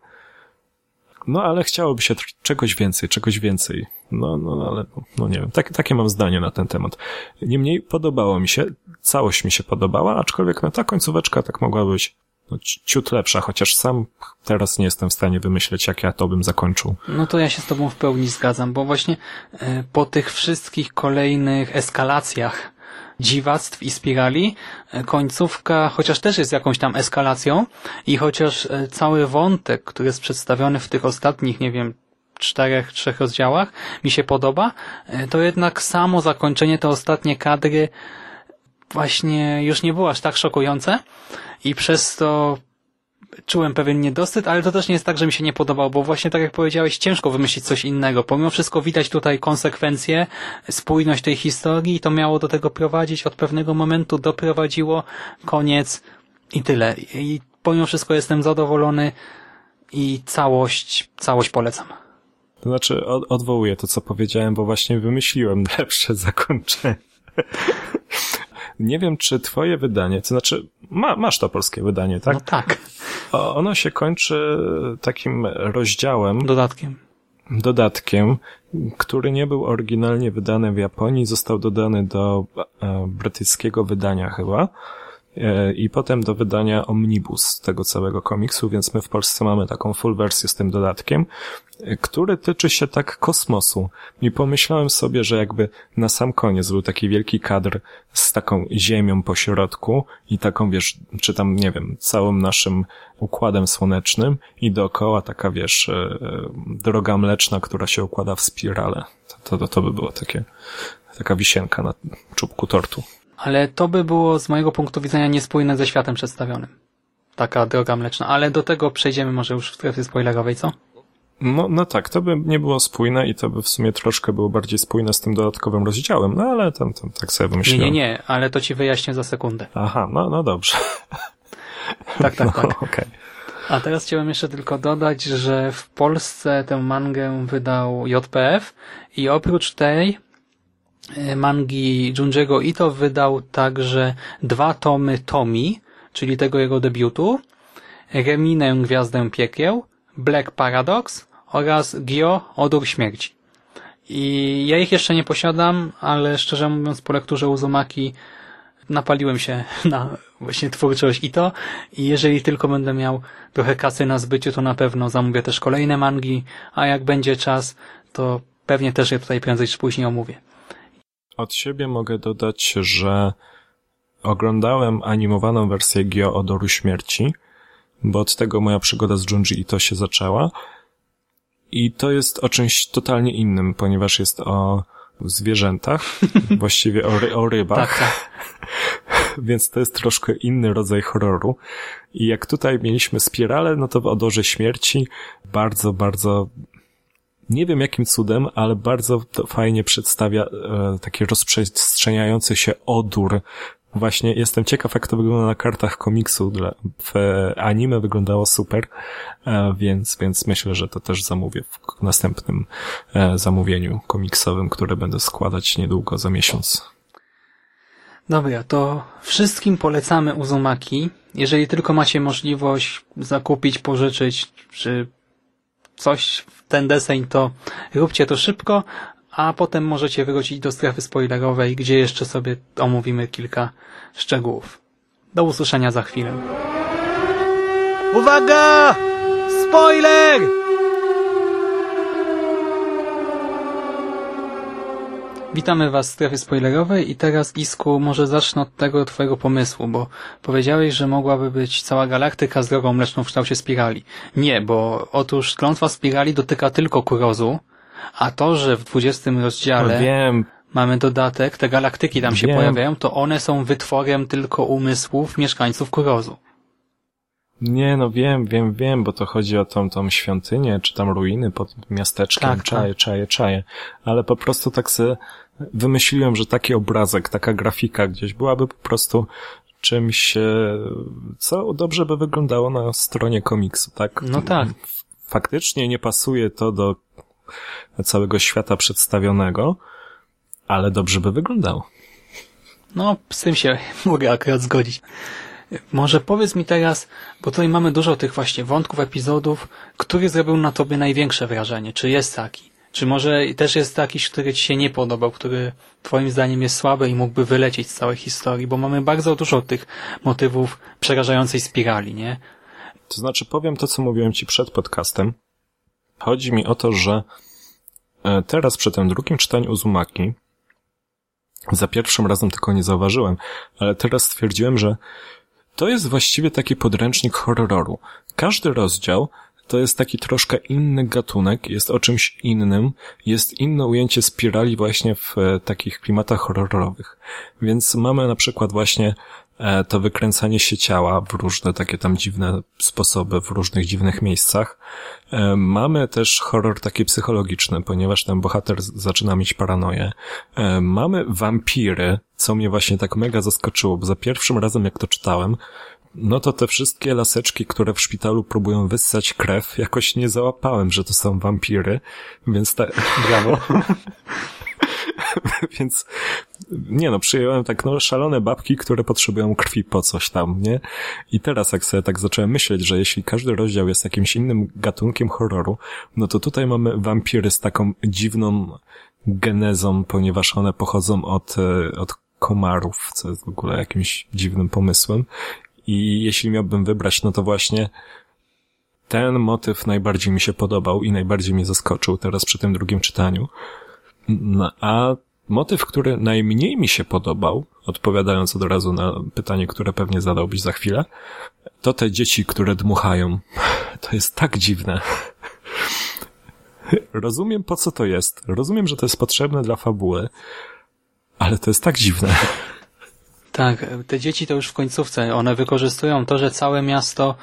No ale chciałoby się czegoś więcej, czegoś więcej. No, no, ale, no nie wiem, tak, takie mam zdanie na ten temat. Niemniej podobało mi się, całość mi się podobała, aczkolwiek no ta końcóweczka tak mogła być no, ciut lepsza, chociaż sam teraz nie jestem w stanie wymyśleć, jak ja to bym zakończył.
No to ja się z tobą w pełni zgadzam, bo właśnie e, po tych wszystkich kolejnych eskalacjach dziwactw i spirali, e, końcówka, chociaż też jest jakąś tam eskalacją i chociaż e, cały wątek, który jest przedstawiony w tych ostatnich, nie wiem, czterech, trzech rozdziałach mi się podoba, to jednak samo zakończenie, te ostatnie kadry właśnie już nie było aż tak szokujące i przez to czułem pewien niedosyt, ale to też nie jest tak, że mi się nie podobał, bo właśnie tak jak powiedziałeś, ciężko wymyślić coś innego. Pomimo wszystko widać tutaj konsekwencje, spójność tej historii i to miało do tego prowadzić. Od pewnego momentu doprowadziło, koniec i tyle. I pomimo wszystko jestem zadowolony i całość, całość polecam.
To znaczy odwołuję to, co powiedziałem, bo właśnie wymyśliłem lepsze zakończenie. Nie wiem, czy twoje wydanie, to znaczy, ma, masz to polskie wydanie, tak?
No tak.
O, ono się kończy takim rozdziałem.
Dodatkiem.
Dodatkiem, który nie był oryginalnie wydany w Japonii, został dodany do e, brytyjskiego wydania chyba. E, i potem do wydania omnibus tego całego komiksu, więc my w Polsce mamy taką full wersję z tym dodatkiem, e, który tyczy się tak kosmosu. I pomyślałem sobie, że jakby na sam koniec był taki wielki kadr z taką ziemią po środku i taką, wiesz, czy tam, nie wiem, całym naszym układem słonecznym i dookoła taka, wiesz, e, droga mleczna, która się układa w spirale. To, to, to by było takie, taka wisienka na czubku tortu.
Ale to by było z mojego punktu widzenia niespójne ze światem przedstawionym. Taka droga mleczna. Ale do tego przejdziemy może już w strefie spoilerowej, co?
No, no tak, to by nie było spójne i to by w sumie troszkę było bardziej spójne z tym dodatkowym rozdziałem, no ale tam, tam tak sobie wymyśliłem.
Nie, nie, nie, ale to ci wyjaśnię za sekundę.
Aha, no, no dobrze.
Tak, tak, tak.
No, okay.
A teraz chciałem jeszcze tylko dodać, że w Polsce tę mangę wydał JPF i oprócz tej mangi Junjiego Ito wydał także dwa tomy Tomi, czyli tego jego debiutu, Reminę Gwiazdę Piekieł, Black Paradox oraz Gyo Odór Śmierci. I ja ich jeszcze nie posiadam, ale szczerze mówiąc po lekturze Uzumaki napaliłem się na właśnie twórczość i to i jeżeli tylko będę miał trochę kasy na zbyciu, to na pewno zamówię też kolejne mangi, a jak będzie czas, to pewnie też je tutaj prędzej czy później omówię.
Od siebie mogę dodać, że oglądałem animowaną wersję Gio Odoru Śmierci, bo od tego moja przygoda z Junji to się zaczęła i to jest o czymś totalnie innym, ponieważ jest o zwierzętach, właściwie o, ry o rybach.
Tak, tak.
Więc to jest troszkę inny rodzaj horroru. I jak tutaj mieliśmy spiralę, no to w Odorze Śmierci bardzo, bardzo nie wiem jakim cudem, ale bardzo fajnie przedstawia e, taki rozprzestrzeniający się odór. Właśnie jestem ciekaw, jak to wygląda na kartach komiksu. Dla, w anime wyglądało super, e, więc, więc myślę, że to też zamówię w następnym e, zamówieniu komiksowym, które będę składać niedługo za miesiąc.
Dobra, to wszystkim polecamy Uzumaki. Jeżeli tylko macie możliwość zakupić, pożyczyć, czy coś w ten deseń, to róbcie to szybko, a potem możecie wrócić do strefy spoilerowej, gdzie jeszcze sobie omówimy kilka szczegółów. Do usłyszenia za chwilę. Uwaga! Spoiler! Witamy Was w strefie spoilerowej i teraz Isku, może zacznę od tego Twojego pomysłu, bo powiedziałeś, że mogłaby być cała galaktyka z drogą mleczną w kształcie spirali. Nie, bo otóż klątwa spirali dotyka tylko Kurozu, a to, że w 20 rozdziale
wiem,
mamy dodatek, te galaktyki tam się
Wiem.
pojawiają, to one są wytworem tylko umysłów mieszkańców Kurozu.
Nie, no wiem, wiem, wiem, bo to chodzi o tą, tą świątynię, czy tam ruiny pod miasteczkiem,
Tak,
czaje, czaje, czaje. Ale po prostu tak sobie wymyśliłem, że taki obrazek, taka grafika gdzieś byłaby po prostu czymś, e, co dobrze by wyglądało na stronie komiksu, tak?
No tak.
Faktycznie nie pasuje to do całego świata przedstawionego, ale dobrze by wyglądało.
No, z tym się mogę akurat zgodzić. Może powiedz mi teraz, bo tutaj mamy dużo tych właśnie wątków, epizodów, który zrobił na tobie największe wrażenie? Czy jest taki? Czy może też jest taki, który ci się nie podobał, który twoim zdaniem jest słaby i mógłby wylecieć z całej historii? Bo mamy bardzo dużo tych motywów przerażającej spirali, nie?
To znaczy powiem to, co mówiłem ci przed podcastem. Chodzi mi o to, że e, teraz przy tym drugim czytaniu Uzumaki za pierwszym razem tylko nie zauważyłem, ale teraz stwierdziłem, że to jest właściwie taki podręcznik horroru. Każdy rozdział to jest taki troszkę inny gatunek, jest o czymś innym, jest inne ujęcie spirali właśnie w e, takich klimatach horrorowych. Więc mamy na przykład właśnie to wykręcanie się ciała w różne takie tam dziwne sposoby, w różnych dziwnych miejscach. E, Mamy też horror taki psychologiczny, ponieważ ten bohater zaczyna mieć paranoję. E, Mamy wampiry, co mnie właśnie tak mega zaskoczyło, bo za pierwszym razem jak to czytałem, no to te wszystkie laseczki, które w szpitalu próbują wyssać krew, jakoś nie załapałem, że to są wampiry, więc te...
Brawo.
więc nie no, przyjąłem tak no szalone babki, które potrzebują krwi po coś tam, nie? I teraz jak sobie tak zacząłem myśleć, że jeśli każdy rozdział jest jakimś innym gatunkiem horroru, no to tutaj mamy wampiry z taką dziwną genezą, ponieważ one pochodzą od, e, od komarów, co jest w ogóle jakimś dziwnym pomysłem. I jeśli miałbym wybrać, no to właśnie ten motyw najbardziej mi się podobał i najbardziej mnie zaskoczył teraz przy tym drugim czytaniu. No, a motyw, który najmniej mi się podobał, odpowiadając od razu na pytanie, które pewnie zadałbyś za chwilę, to te dzieci, które dmuchają. To jest tak dziwne. Rozumiem, po co to jest. Rozumiem, że to jest potrzebne dla fabuły, ale to jest tak dziwne.
Tak, te dzieci to już w końcówce. One wykorzystują to, że całe miasto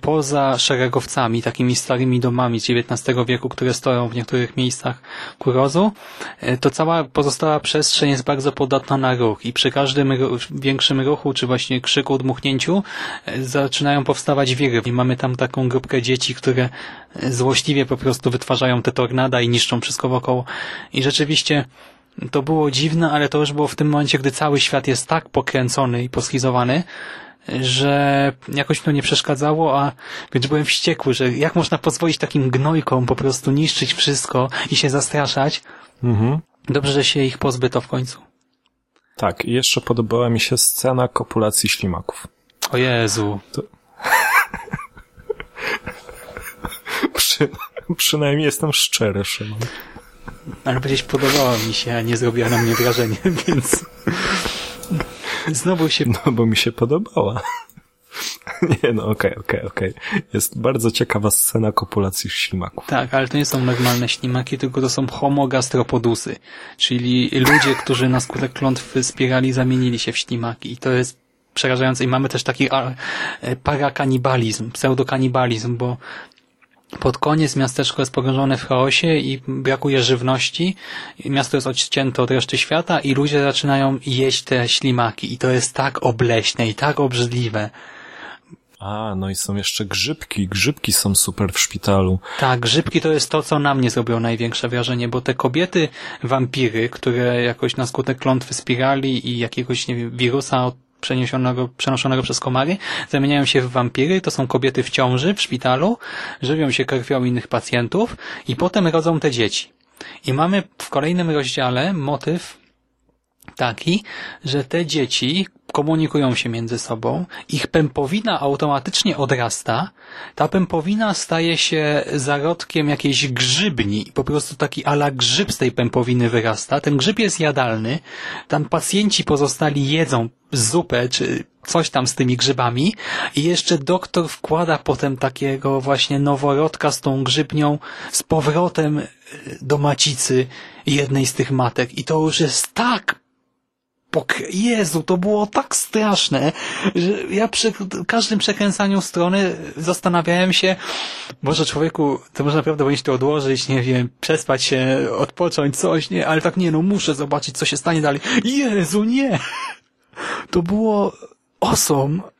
poza szeregowcami, takimi starymi domami z XIX wieku, które stoją w niektórych miejscach Kurozu, e, to cała pozostała przestrzeń jest bardzo podatna na ruch i przy każdym większym ruchu, czy właśnie krzyku, dmuchnięciu e, zaczynają powstawać wiry. I mamy tam taką grupkę dzieci, które złośliwie po prostu wytwarzają te tornada i niszczą wszystko wokoło. I rzeczywiście to było dziwne, ale to już było w tym momencie, gdy cały świat jest tak pokręcony i poschizowany, że jakoś to nie przeszkadzało, a więc byłem wściekły, że jak można pozwolić takim gnojkom po prostu niszczyć wszystko i się zastraszać. Mhm. Dobrze, że się ich pozbyto w końcu.
Tak, i jeszcze podobała mi się scena kopulacji ślimaków.
O Jezu. To...
Przy... Przynajmniej jestem szczery, Szymon.
Ale powiedzieć podobała mi się, a nie zrobiła na mnie wrażenie, więc znowu się...
No, bo mi się podobała. Nie, no okej, okay, okej, okay, okej. Okay. Jest bardzo ciekawa scena kopulacji ślimaków.
Tak, ale to nie są normalne ślimaki, tylko to są homogastropodusy, czyli ludzie, którzy na skutek klątwy spirali zamienili się w ślimaki i to jest przerażające. I mamy też taki e, parakanibalizm, pseudokanibalizm, bo pod koniec miasteczko jest pogrążone w chaosie i brakuje żywności. Miasto jest odcięte od reszty świata i ludzie zaczynają jeść te ślimaki. I to jest tak obleśne i tak obrzydliwe.
A, no i są jeszcze grzybki. Grzybki są super w szpitalu.
Tak, grzybki to jest to, co na mnie zrobiło największe wrażenie, bo te kobiety wampiry, które jakoś na skutek klątwy spirali i jakiegoś nie wiem, wirusa przeniesionego, przenoszonego przez komary, zamieniają się w wampiry, to są kobiety w ciąży, w szpitalu, żywią się krwią innych pacjentów i potem rodzą te dzieci. I mamy w kolejnym rozdziale motyw taki, że te dzieci komunikują się między sobą, ich pępowina automatycznie odrasta, ta pępowina staje się zarodkiem jakiejś grzybni, po prostu taki ala grzyb z tej pępowiny wyrasta, ten grzyb jest jadalny, tam pacjenci pozostali jedzą zupę, czy coś tam z tymi grzybami i jeszcze doktor wkłada potem takiego właśnie noworodka z tą grzybnią z powrotem do macicy jednej z tych matek. I to już jest tak Jezu, to było tak straszne, że ja przy każdym przekręcaniu strony zastanawiałem się, może człowieku, to może naprawdę powinieneś to odłożyć, nie wiem, przespać się, odpocząć, coś, nie, ale tak nie, no muszę zobaczyć, co się stanie dalej. Jezu, nie! To było awesome.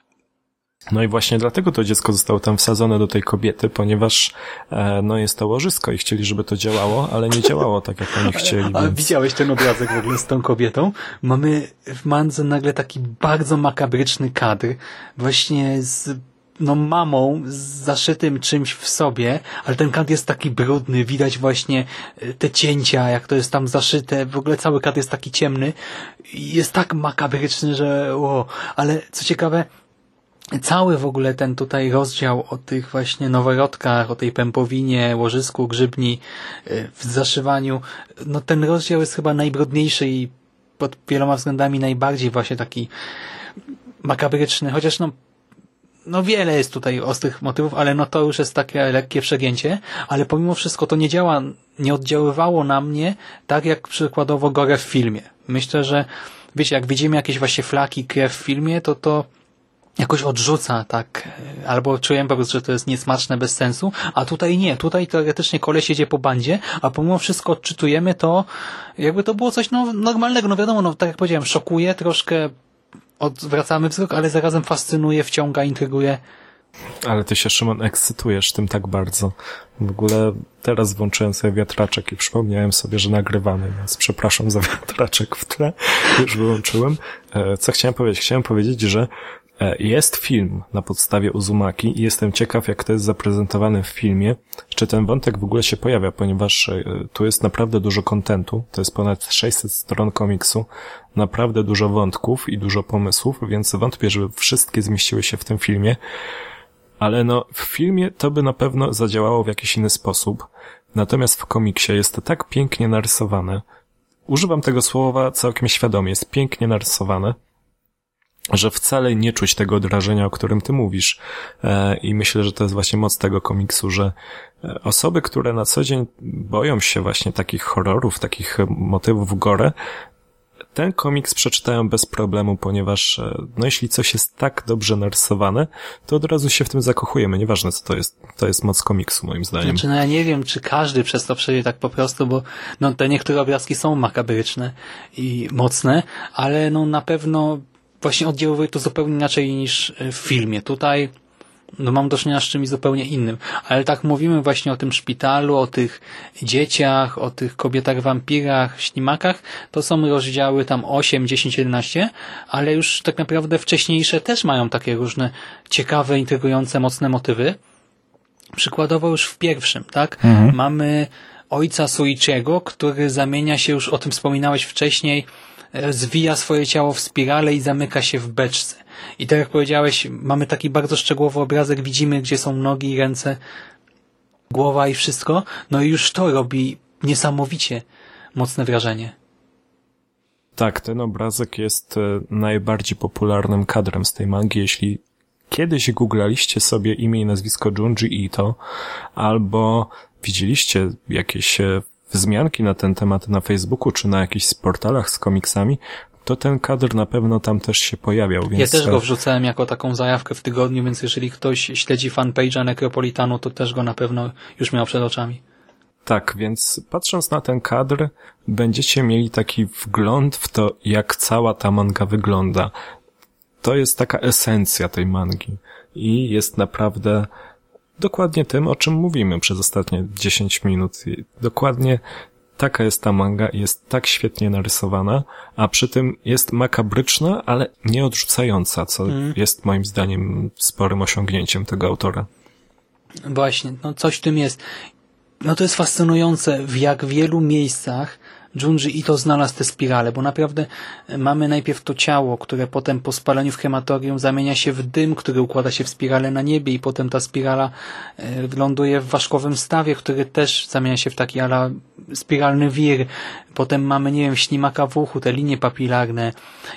No i właśnie dlatego to dziecko zostało tam wsadzone do tej kobiety, ponieważ e, no jest to łożysko i chcieli, żeby to działało, ale nie działało tak, jak oni chcieli.
Więc... widziałeś ten obrazek w ogóle z tą kobietą? Mamy w Mandze nagle taki bardzo makabryczny kadr, właśnie z no mamą z zaszytym czymś w sobie, ale ten kadr jest taki brudny, widać właśnie e, te cięcia, jak to jest tam zaszyte, w ogóle cały kadr jest taki ciemny i jest tak makabryczny, że o, ale co ciekawe, cały w ogóle ten tutaj rozdział o tych właśnie noworodkach, o tej pępowinie, łożysku, grzybni, y, w zaszywaniu, no ten rozdział jest chyba najbrudniejszy i pod wieloma względami najbardziej właśnie taki makabryczny, chociaż no no wiele jest tutaj ostrych motywów, ale no to już jest takie lekkie przegięcie, ale pomimo wszystko to nie działa, nie oddziaływało na mnie tak jak przykładowo gore w filmie. Myślę, że wiecie, jak widzimy jakieś właśnie flaki, krew w filmie, to to jakoś odrzuca, tak, albo czuję po prostu, że to jest niesmaczne, bez sensu, a tutaj nie, tutaj teoretycznie koleś jedzie po bandzie, a pomimo wszystko odczytujemy to, jakby to było coś no, normalnego, no wiadomo, no tak jak powiedziałem, szokuje, troszkę odwracamy wzrok, ale zarazem fascynuje, wciąga, intryguje.
Ale ty się, Szymon, ekscytujesz tym tak bardzo. W ogóle teraz włączyłem sobie wiatraczek i przypomniałem sobie, że nagrywamy, więc przepraszam za wiatraczek w tle. Już wyłączyłem. E, co chciałem powiedzieć? Chciałem powiedzieć, że jest film na podstawie Uzumaki i jestem ciekaw, jak to jest zaprezentowane w filmie, czy ten wątek w ogóle się pojawia, ponieważ e, tu jest naprawdę dużo kontentu, to jest ponad 600 stron komiksu, naprawdę dużo wątków i dużo pomysłów, więc wątpię, żeby wszystkie zmieściły się w tym filmie, ale no, w filmie to by na pewno zadziałało w jakiś inny sposób, natomiast w komiksie jest to tak pięknie narysowane, używam tego słowa całkiem świadomie, jest pięknie narysowane, że wcale nie czuć tego odrażenia, o którym ty mówisz. E, I myślę, że to jest właśnie moc tego komiksu, że e, osoby, które na co dzień boją się właśnie takich horrorów, takich motywów gore, ten komiks przeczytają bez problemu, ponieważ e, no jeśli coś jest tak dobrze narysowane, to od razu się w tym zakochujemy, nieważne co to jest. To jest moc komiksu moim zdaniem.
Znaczy, no ja nie wiem, czy każdy przez to przejdzie tak po prostu, bo no te niektóre obrazki są makabryczne i mocne, ale no na pewno właśnie oddziałuje to zupełnie inaczej niż w filmie. Tutaj no mam do czynienia z czymś zupełnie innym. Ale tak mówimy właśnie o tym szpitalu, o tych dzieciach, o tych kobietach wampirach, ślimakach, to są rozdziały tam 8, 10, 11, ale już tak naprawdę wcześniejsze też mają takie różne ciekawe, intrygujące, mocne motywy. Przykładowo już w pierwszym, tak? Mhm. Mamy ojca Suichiego, który zamienia się już, o tym wspominałeś wcześniej, e, zwija swoje ciało w spirale i zamyka się w beczce. I tak jak powiedziałeś, mamy taki bardzo szczegółowy obrazek, widzimy gdzie są nogi ręce, głowa i wszystko, no i już to robi niesamowicie mocne wrażenie.
Tak, ten obrazek jest e, najbardziej popularnym kadrem z tej mangi. Jeśli kiedyś googlaliście sobie imię i nazwisko Junji Ito, albo widzieliście jakieś e, wzmianki na ten temat na Facebooku czy na jakichś portalach z komiksami, to ten kadr na pewno tam też się pojawiał. Więc...
Ja też go wrzucałem jako taką zajawkę w tygodniu, więc jeżeli ktoś śledzi fanpage'a Necropolitanu, to też go na pewno już miał przed oczami.
Tak, więc patrząc na ten kadr, będziecie mieli taki wgląd w to, jak cała ta manga wygląda. To jest taka esencja tej mangi i jest naprawdę dokładnie tym, o czym mówimy przez ostatnie 10 minut. Dokładnie taka jest ta manga, jest tak świetnie narysowana, a przy tym jest makabryczna, ale nie odrzucająca, co mm. jest moim zdaniem sporym osiągnięciem tego autora.
Właśnie, no coś w tym jest. No to jest fascynujące, w jak wielu miejscach Junji Ito znalazł te spirale, bo naprawdę mamy najpierw to ciało, które potem po spaleniu w krematorium zamienia się w dym, który układa się w spirale na niebie i potem ta spirala e, ląduje w ważkowym stawie, który też zamienia się w taki ala spiralny wir. Potem mamy, nie wiem, ślimaka w uchu, te linie papilarne,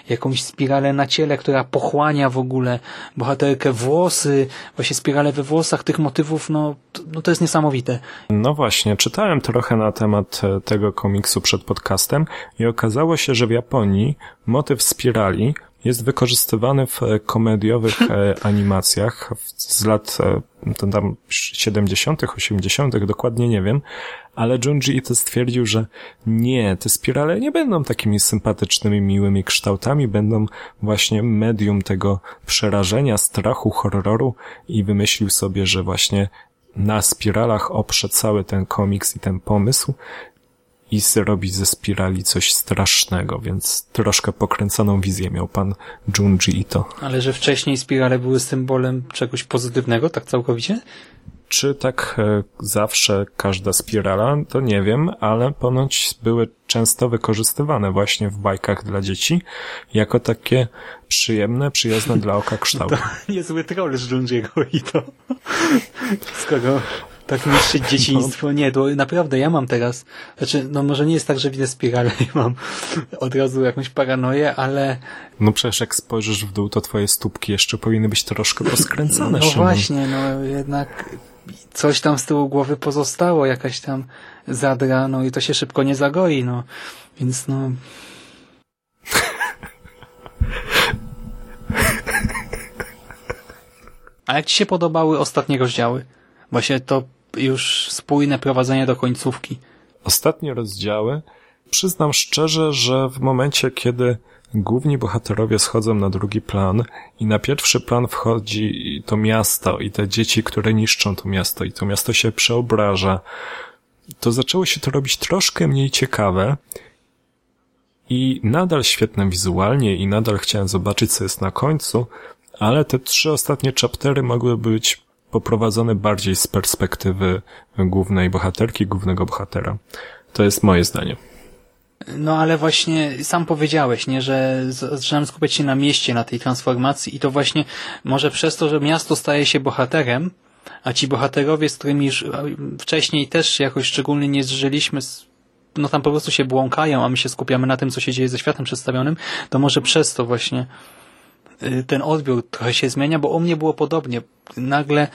jakąś spiralę na ciele, która pochłania w ogóle bohaterkę, włosy, właśnie spirale we włosach, tych motywów, no, no to jest niesamowite.
No właśnie, czytałem trochę na temat e, tego komiksu przed podcastem i okazało się, że w Japonii motyw spirali jest wykorzystywany w e, komediowych e, animacjach z lat to tam 70., 80., dokładnie nie wiem, ale Junji Ito stwierdził, że nie, te spirale nie będą takimi sympatycznymi, miłymi kształtami, będą właśnie medium tego przerażenia, strachu, horroru i wymyślił sobie, że właśnie na spiralach oprze cały ten komiks i ten pomysł i zrobić ze spirali coś strasznego, więc troszkę pokręconą wizję miał pan Junji Ito.
Ale że wcześniej spirale były symbolem czegoś pozytywnego, tak całkowicie?
Czy tak e, zawsze każda spirala, to nie wiem, ale ponoć były często wykorzystywane właśnie w bajkach dla dzieci jako takie przyjemne, przyjazne dla oka kształty.
To niezły troll z Junji'ego i to skoro tak niszczyć dzieciństwo. Nie, to naprawdę ja mam teraz, znaczy, no może nie jest tak, że widzę spiralę i mam od razu jakąś paranoję, ale...
No przecież jak spojrzysz w dół, to twoje stópki jeszcze powinny być troszkę poskręcone.
No właśnie, no jednak coś tam z tyłu głowy pozostało, jakaś tam zadra, no i to się szybko nie zagoi, no. Więc no... A jak Ci się podobały ostatnie rozdziały? Właśnie to już spójne prowadzenie do końcówki.
Ostatnie rozdziały, przyznam szczerze, że w momencie, kiedy główni bohaterowie schodzą na drugi plan i na pierwszy plan wchodzi to miasto i te dzieci, które niszczą to miasto i to miasto się przeobraża, to zaczęło się to robić troszkę mniej ciekawe i nadal świetne wizualnie i nadal chciałem zobaczyć, co jest na końcu, ale te trzy ostatnie chaptery mogły być poprowadzone bardziej z perspektywy głównej bohaterki, głównego bohatera. To jest moje zdanie.
No ale właśnie sam powiedziałeś, nie, że zaczynam skupiać się na mieście, na tej transformacji i to właśnie może przez to, że miasto staje się bohaterem, a ci bohaterowie, z którymi już wcześniej też jakoś szczególnie nie zżyliśmy, no tam po prostu się błąkają, a my się skupiamy na tym, co się dzieje ze światem przedstawionym, to może przez to właśnie ten odbiór trochę się zmienia, bo u mnie było podobnie. Nagle,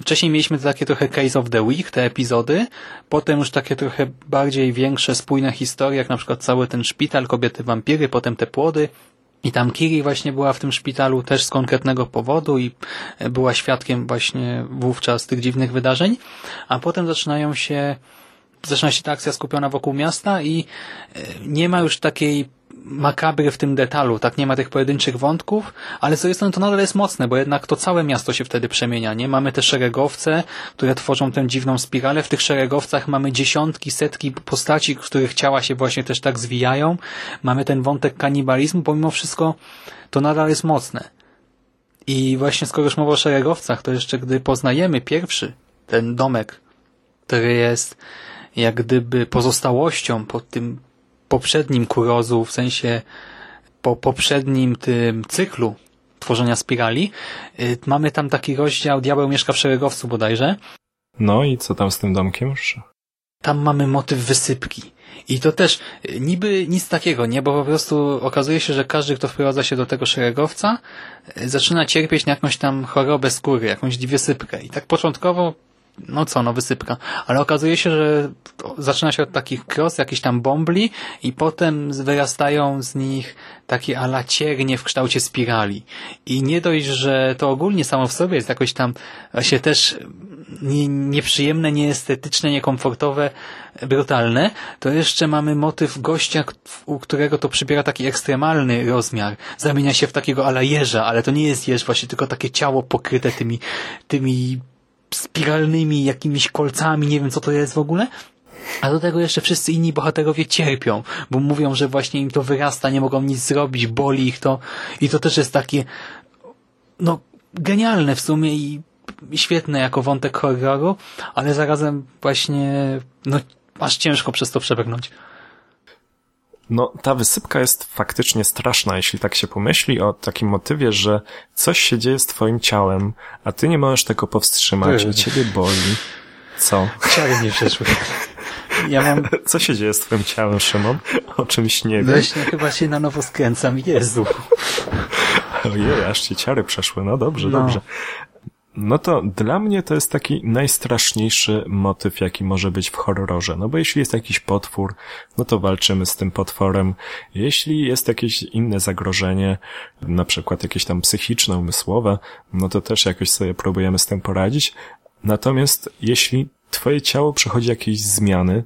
wcześniej mieliśmy takie trochę case of the week, te epizody, potem już takie trochę bardziej większe, spójne historie, jak na przykład cały ten szpital, kobiety wampiry, potem te płody, i tam Kiri właśnie była w tym szpitalu też z konkretnego powodu i była świadkiem właśnie wówczas tych dziwnych wydarzeń, a potem zaczynają się zaczyna się ta akcja skupiona wokół miasta i e, nie ma już takiej makabry w tym detalu, tak nie ma tych pojedynczych wątków, ale z drugiej strony to nadal jest mocne, bo jednak to całe miasto się wtedy przemienia, nie? Mamy te szeregowce, które tworzą tę dziwną spiralę, w tych szeregowcach mamy dziesiątki, setki postaci, których ciała się właśnie też tak zwijają, mamy ten wątek kanibalizmu, pomimo wszystko to nadal jest mocne. I właśnie skoro już mowa o szeregowcach, to jeszcze gdy poznajemy pierwszy ten domek, który jest jak gdyby pozostałością po tym poprzednim kurozu, w sensie po poprzednim tym cyklu tworzenia spirali. Y, mamy tam taki rozdział Diabeł mieszka w szeregowcu bodajże.
No i co tam z tym domkiem już?
Tam mamy motyw wysypki. I to też y, niby nic takiego, nie? Bo po prostu okazuje się, że każdy, kto wprowadza się do tego szeregowca, y, zaczyna cierpieć na jakąś tam chorobę skóry, jakąś wysypkę. I tak początkowo no co, no wysypka. Ale okazuje się, że zaczyna się od takich kros, jakichś tam bombli i potem wyrastają z nich takie ala ciernie w kształcie spirali. I nie dość, że to ogólnie samo w sobie jest jakoś tam właśnie też nie, nieprzyjemne, nieestetyczne, niekomfortowe, brutalne, to jeszcze mamy motyw gościa, u którego to przybiera taki ekstremalny rozmiar. Zamienia się w takiego ala jeża, ale to nie jest jeż właśnie, tylko takie ciało pokryte tymi, tymi spiralnymi jakimiś kolcami, nie wiem co to jest w ogóle. A do tego jeszcze wszyscy inni bohaterowie cierpią, bo mówią, że właśnie im to wyrasta, nie mogą nic zrobić, boli ich to i to też jest takie no genialne w sumie i świetne jako wątek horroru, ale zarazem właśnie no aż ciężko przez to przebrnąć.
No, ta wysypka jest faktycznie straszna, jeśli tak się pomyśli o takim motywie, że coś się dzieje z twoim ciałem, a ty nie możesz tego powstrzymać i ciebie boli. Co?
Ciary nie przeszły. Ja mam...
Co się dzieje z twoim ciałem, Szymon? O czymś nie wiem.
Właśnie chyba się na nowo skręcam. Jezu.
Ojej, aż ci ciary przeszły. No dobrze, no. dobrze. No to dla mnie to jest taki najstraszniejszy motyw, jaki może być w horrorze. No bo jeśli jest jakiś potwór, no to walczymy z tym potworem. Jeśli jest jakieś inne zagrożenie, na przykład jakieś tam psychiczne, umysłowe, no to też jakoś sobie próbujemy z tym poradzić. Natomiast jeśli twoje ciało przechodzi jakieś zmiany,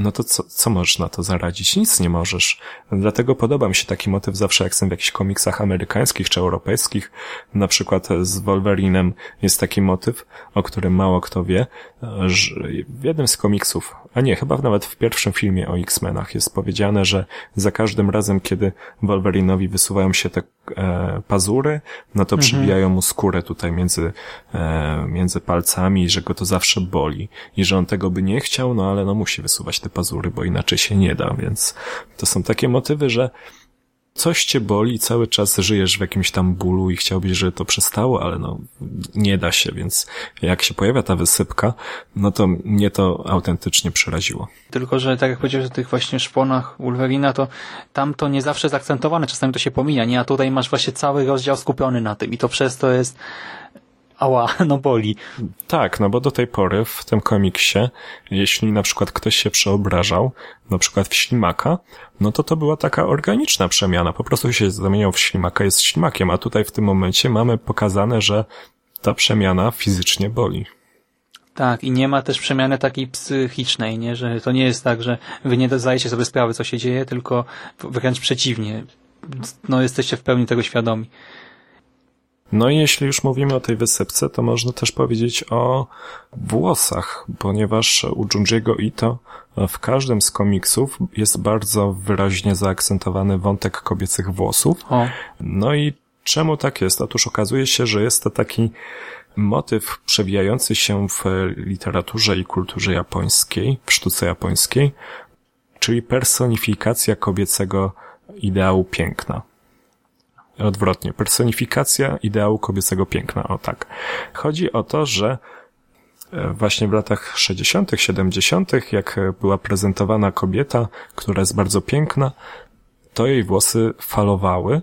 no to co, co możesz na to zaradzić? Nic nie możesz. Dlatego podoba mi się taki motyw zawsze, jak są w jakichś komiksach amerykańskich czy europejskich. Na przykład z Wolverinem jest taki motyw, o którym mało kto wie, że w jednym z komiksów, a nie, chyba nawet w pierwszym filmie o X-Menach jest powiedziane, że za każdym razem, kiedy Wolverinowi wysuwają się te e, pazury, no to mhm. przybijają mu skórę tutaj między, e, między palcami, że go to zawsze boli. I że on tego by nie chciał, no ale no musi wysuwać te pazury, bo inaczej się nie da, więc to są takie motywy, że coś cię boli, cały czas żyjesz w jakimś tam bólu i chciałbyś, żeby to przestało, ale no nie da się, więc jak się pojawia ta wysypka, no to mnie to autentycznie przeraziło.
Tylko, że tak jak powiedziałeś o tych właśnie szponach Wolverina, to tam to nie zawsze jest akcentowane, czasami to się pomija, nie? A tutaj masz właśnie cały rozdział skupiony na tym i to przez to jest ała, no boli.
Tak, no bo do tej pory w tym komiksie, jeśli na przykład ktoś się przeobrażał, na przykład w ślimaka, no to to była taka organiczna przemiana. Po prostu się zamieniał w ślimaka, jest ślimakiem, a tutaj w tym momencie mamy pokazane, że ta przemiana fizycznie boli.
Tak, i nie ma też przemiany takiej psychicznej, nie? że to nie jest tak, że wy nie zdajecie sobie sprawy, co się dzieje, tylko wręcz przeciwnie. No, jesteście w pełni tego świadomi.
No i jeśli już mówimy o tej wysypce, to można też powiedzieć o włosach, ponieważ u Junji'ego Ito w każdym z komiksów jest bardzo wyraźnie zaakcentowany wątek kobiecych włosów. O. No i Czemu tak jest? Otóż okazuje się, że jest to taki motyw przewijający się w literaturze i kulturze japońskiej, w sztuce japońskiej, czyli personifikacja kobiecego ideału piękna. Odwrotnie, personifikacja ideału kobiecego piękna, o tak. Chodzi o to, że e, właśnie w latach 60., 70., jak była prezentowana kobieta, która jest bardzo piękna, to jej włosy falowały,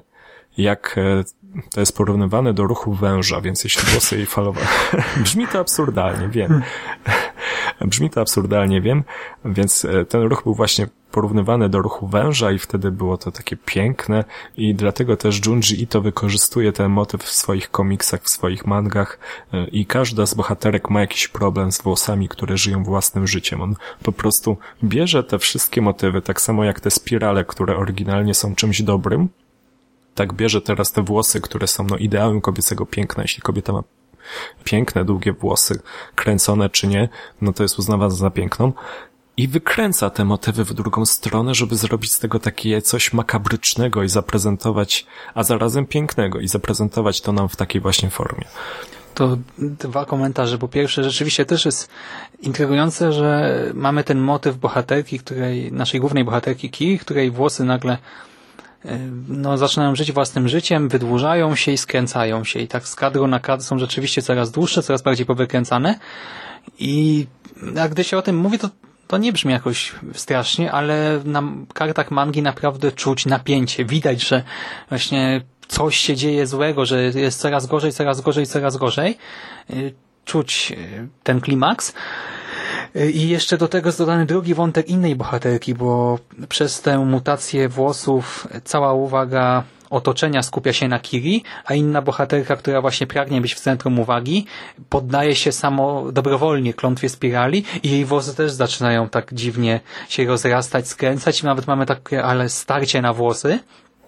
jak e, to jest porównywane do ruchu węża, więc jeśli włosy jej falowały... Brzmi to absurdalnie, wiem. Brzmi to absurdalnie, wiem, więc e, ten ruch był właśnie porównywany do ruchu węża i wtedy było to takie piękne i dlatego też Junji Ito wykorzystuje ten motyw w swoich komiksach, w swoich mangach e, i każda z bohaterek ma jakiś problem z włosami, które żyją własnym życiem. On po prostu bierze te wszystkie motywy, tak samo jak te spirale, które oryginalnie są czymś dobrym, tak bierze teraz te włosy, które są no ideałem kobiecego piękna. Jeśli kobieta ma piękne, długie włosy, kręcone czy nie, no to jest uznawana za piękną. I wykręca te motywy w drugą stronę, żeby zrobić z tego takie coś makabrycznego i zaprezentować, a zarazem pięknego i zaprezentować to nam w takiej właśnie formie.
To dwa komentarze. Po pierwsze, rzeczywiście też jest intrygujące, że mamy ten motyw bohaterki, której, naszej głównej bohaterki Kiri, której włosy nagle no, zaczynają żyć własnym życiem, wydłużają się i skręcają się. I tak z kadru na kadr są rzeczywiście coraz dłuższe, coraz bardziej powykręcane. I a gdy się o tym mówi, to, to nie brzmi jakoś strasznie, ale na kartach mangi naprawdę czuć napięcie. Widać, że właśnie coś się dzieje złego, że jest coraz gorzej, coraz gorzej, coraz gorzej. Y, czuć y, ten klimaks. I jeszcze do tego jest dodany drugi wątek innej bohaterki, bo przez tę mutację włosów cała uwaga otoczenia skupia się na Kiri, a inna bohaterka, która właśnie pragnie być w centrum uwagi, poddaje się samo dobrowolnie klątwie spirali i jej włosy też zaczynają tak dziwnie się rozrastać, skręcać. I nawet mamy takie ale starcie na włosy,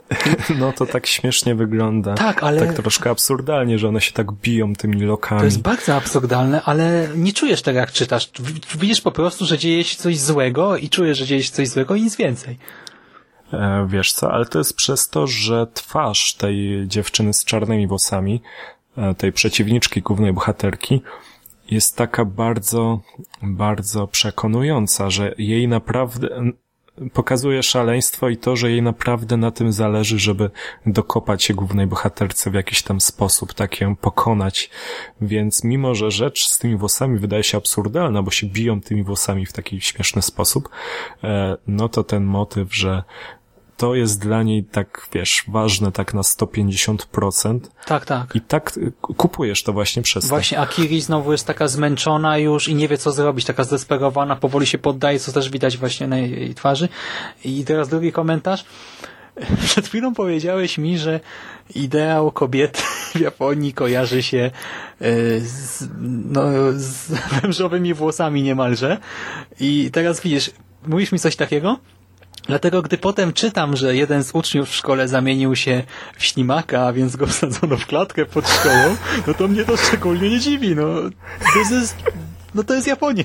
No to tak śmiesznie wygląda.
Tak, ale...
Tak troszkę absurdalnie, że one się tak biją tymi lokami.
To jest bardzo absurdalne, ale nie czujesz tego jak czytasz. Widzisz po prostu, że dzieje się coś złego i czujesz, że dzieje się coś złego i nic więcej.
E, wiesz co, ale to jest przez to, że twarz tej dziewczyny z czarnymi włosami, e, tej przeciwniczki głównej bohaterki, jest taka bardzo, bardzo przekonująca, że jej naprawdę, pokazuje szaleństwo i to, że jej naprawdę na tym zależy, żeby dokopać się głównej bohaterce w jakiś tam sposób, tak ją pokonać. Więc mimo, że rzecz z tymi włosami wydaje się absurdalna, bo się biją tymi włosami w taki śmieszny sposób, e, no to ten motyw, że to jest dla niej tak, wiesz, ważne tak na 150%.
Tak, tak.
I tak y, kupujesz to właśnie przez to.
Właśnie, Akiri znowu jest taka zmęczona już i nie wie co zrobić, taka zdesperowana, powoli się poddaje, co też widać właśnie na jej twarzy. I teraz drugi komentarz. Przed chwilą powiedziałeś mi, że ideał kobiety w Japonii kojarzy się y, z, no, z wężowymi włosami niemalże. I teraz widzisz, mówisz mi coś takiego? Dlatego, gdy potem czytam, że jeden z uczniów w szkole zamienił się w ślimaka, a więc go wsadzono w klatkę pod szkołą, no to mnie to szczególnie nie dziwi. No, this is, no to jest Japonia.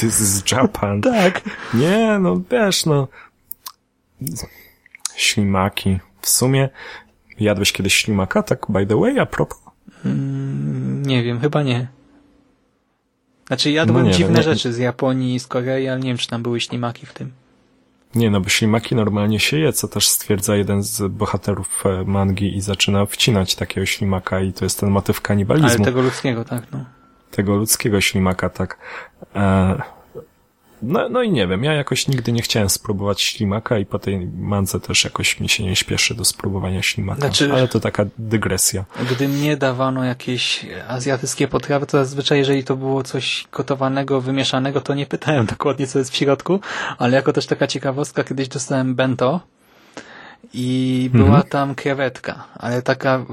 This is Japan.
Tak.
Nie, no wiesz, no. Ślimaki. W sumie jadłeś kiedyś ślimaka, tak by the way, a propos?
Mm, nie wiem, chyba nie. Znaczy jadłem no dziwne wiem, rzeczy z Japonii i z Korei, ale nie wiem, czy tam były ślimaki w tym.
Nie, no bo ślimaki normalnie się je, co też stwierdza jeden z bohaterów e, mangi i zaczyna wcinać takiego ślimaka i to jest ten motyw kanibalizmu. Ale
tego ludzkiego, tak, no.
Tego ludzkiego ślimaka, tak. E no, no i nie wiem, ja jakoś nigdy nie chciałem spróbować ślimaka i po tej mance też jakoś mi się nie śpieszy do spróbowania ślimaka. Znaczy, ale to taka dygresja.
Gdy mnie dawano jakieś azjatyckie potrawy, to zazwyczaj jeżeli to było coś gotowanego, wymieszanego, to nie pytałem dokładnie co jest w środku, ale jako też taka ciekawostka, kiedyś dostałem bento i była mhm. tam krewetka, ale taka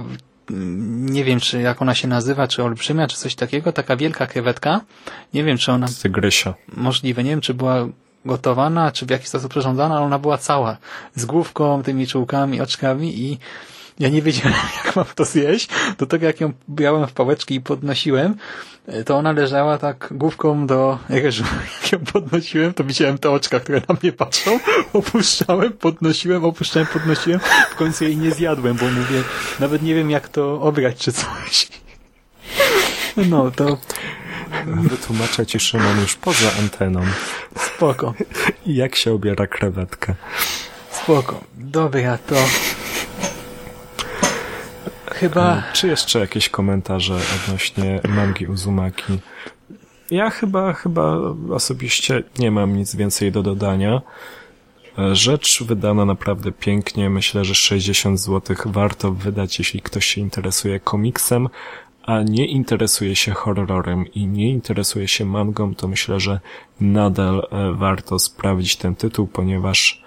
nie wiem, czy jak ona się nazywa, czy olbrzymia, czy coś takiego, taka wielka krewetka. Nie wiem, czy ona...
Tygrysia.
Możliwe, nie wiem, czy była gotowana, czy w jakiś sposób przyrządzana, ale ona była cała. Z główką, tymi czułkami, oczkami i Ja nie wiedziałem, jak mam to zjeść. Do tego, jak ją brałem w pałeczki i podnosiłem, to ona leżała tak główką do ryżu. Jak ją podnosiłem, to widziałem te oczka, które na mnie patrzą. Opuszczałem, podnosiłem, opuszczałem, podnosiłem. W końcu jej nie zjadłem, bo mówię, nawet nie wiem, jak to obrać czy coś. No, to
Wytłumaczę ci Szymon już poza anteną.
spoko.
Jak się obiera krewetkę.
Spoko. Dobra, to... Chyba...
Czy jeszcze jakieś komentarze odnośnie mangi Uzumaki? Ja chyba, chyba osobiście nie mam nic więcej do dodania. Rzecz wydana naprawdę pięknie. Myślę, że 60 zł warto wydać, jeśli ktoś się interesuje komiksem, a nie interesuje się horrorem i nie interesuje się mangą, to myślę, że nadal e, warto sprawdzić ten tytuł, ponieważ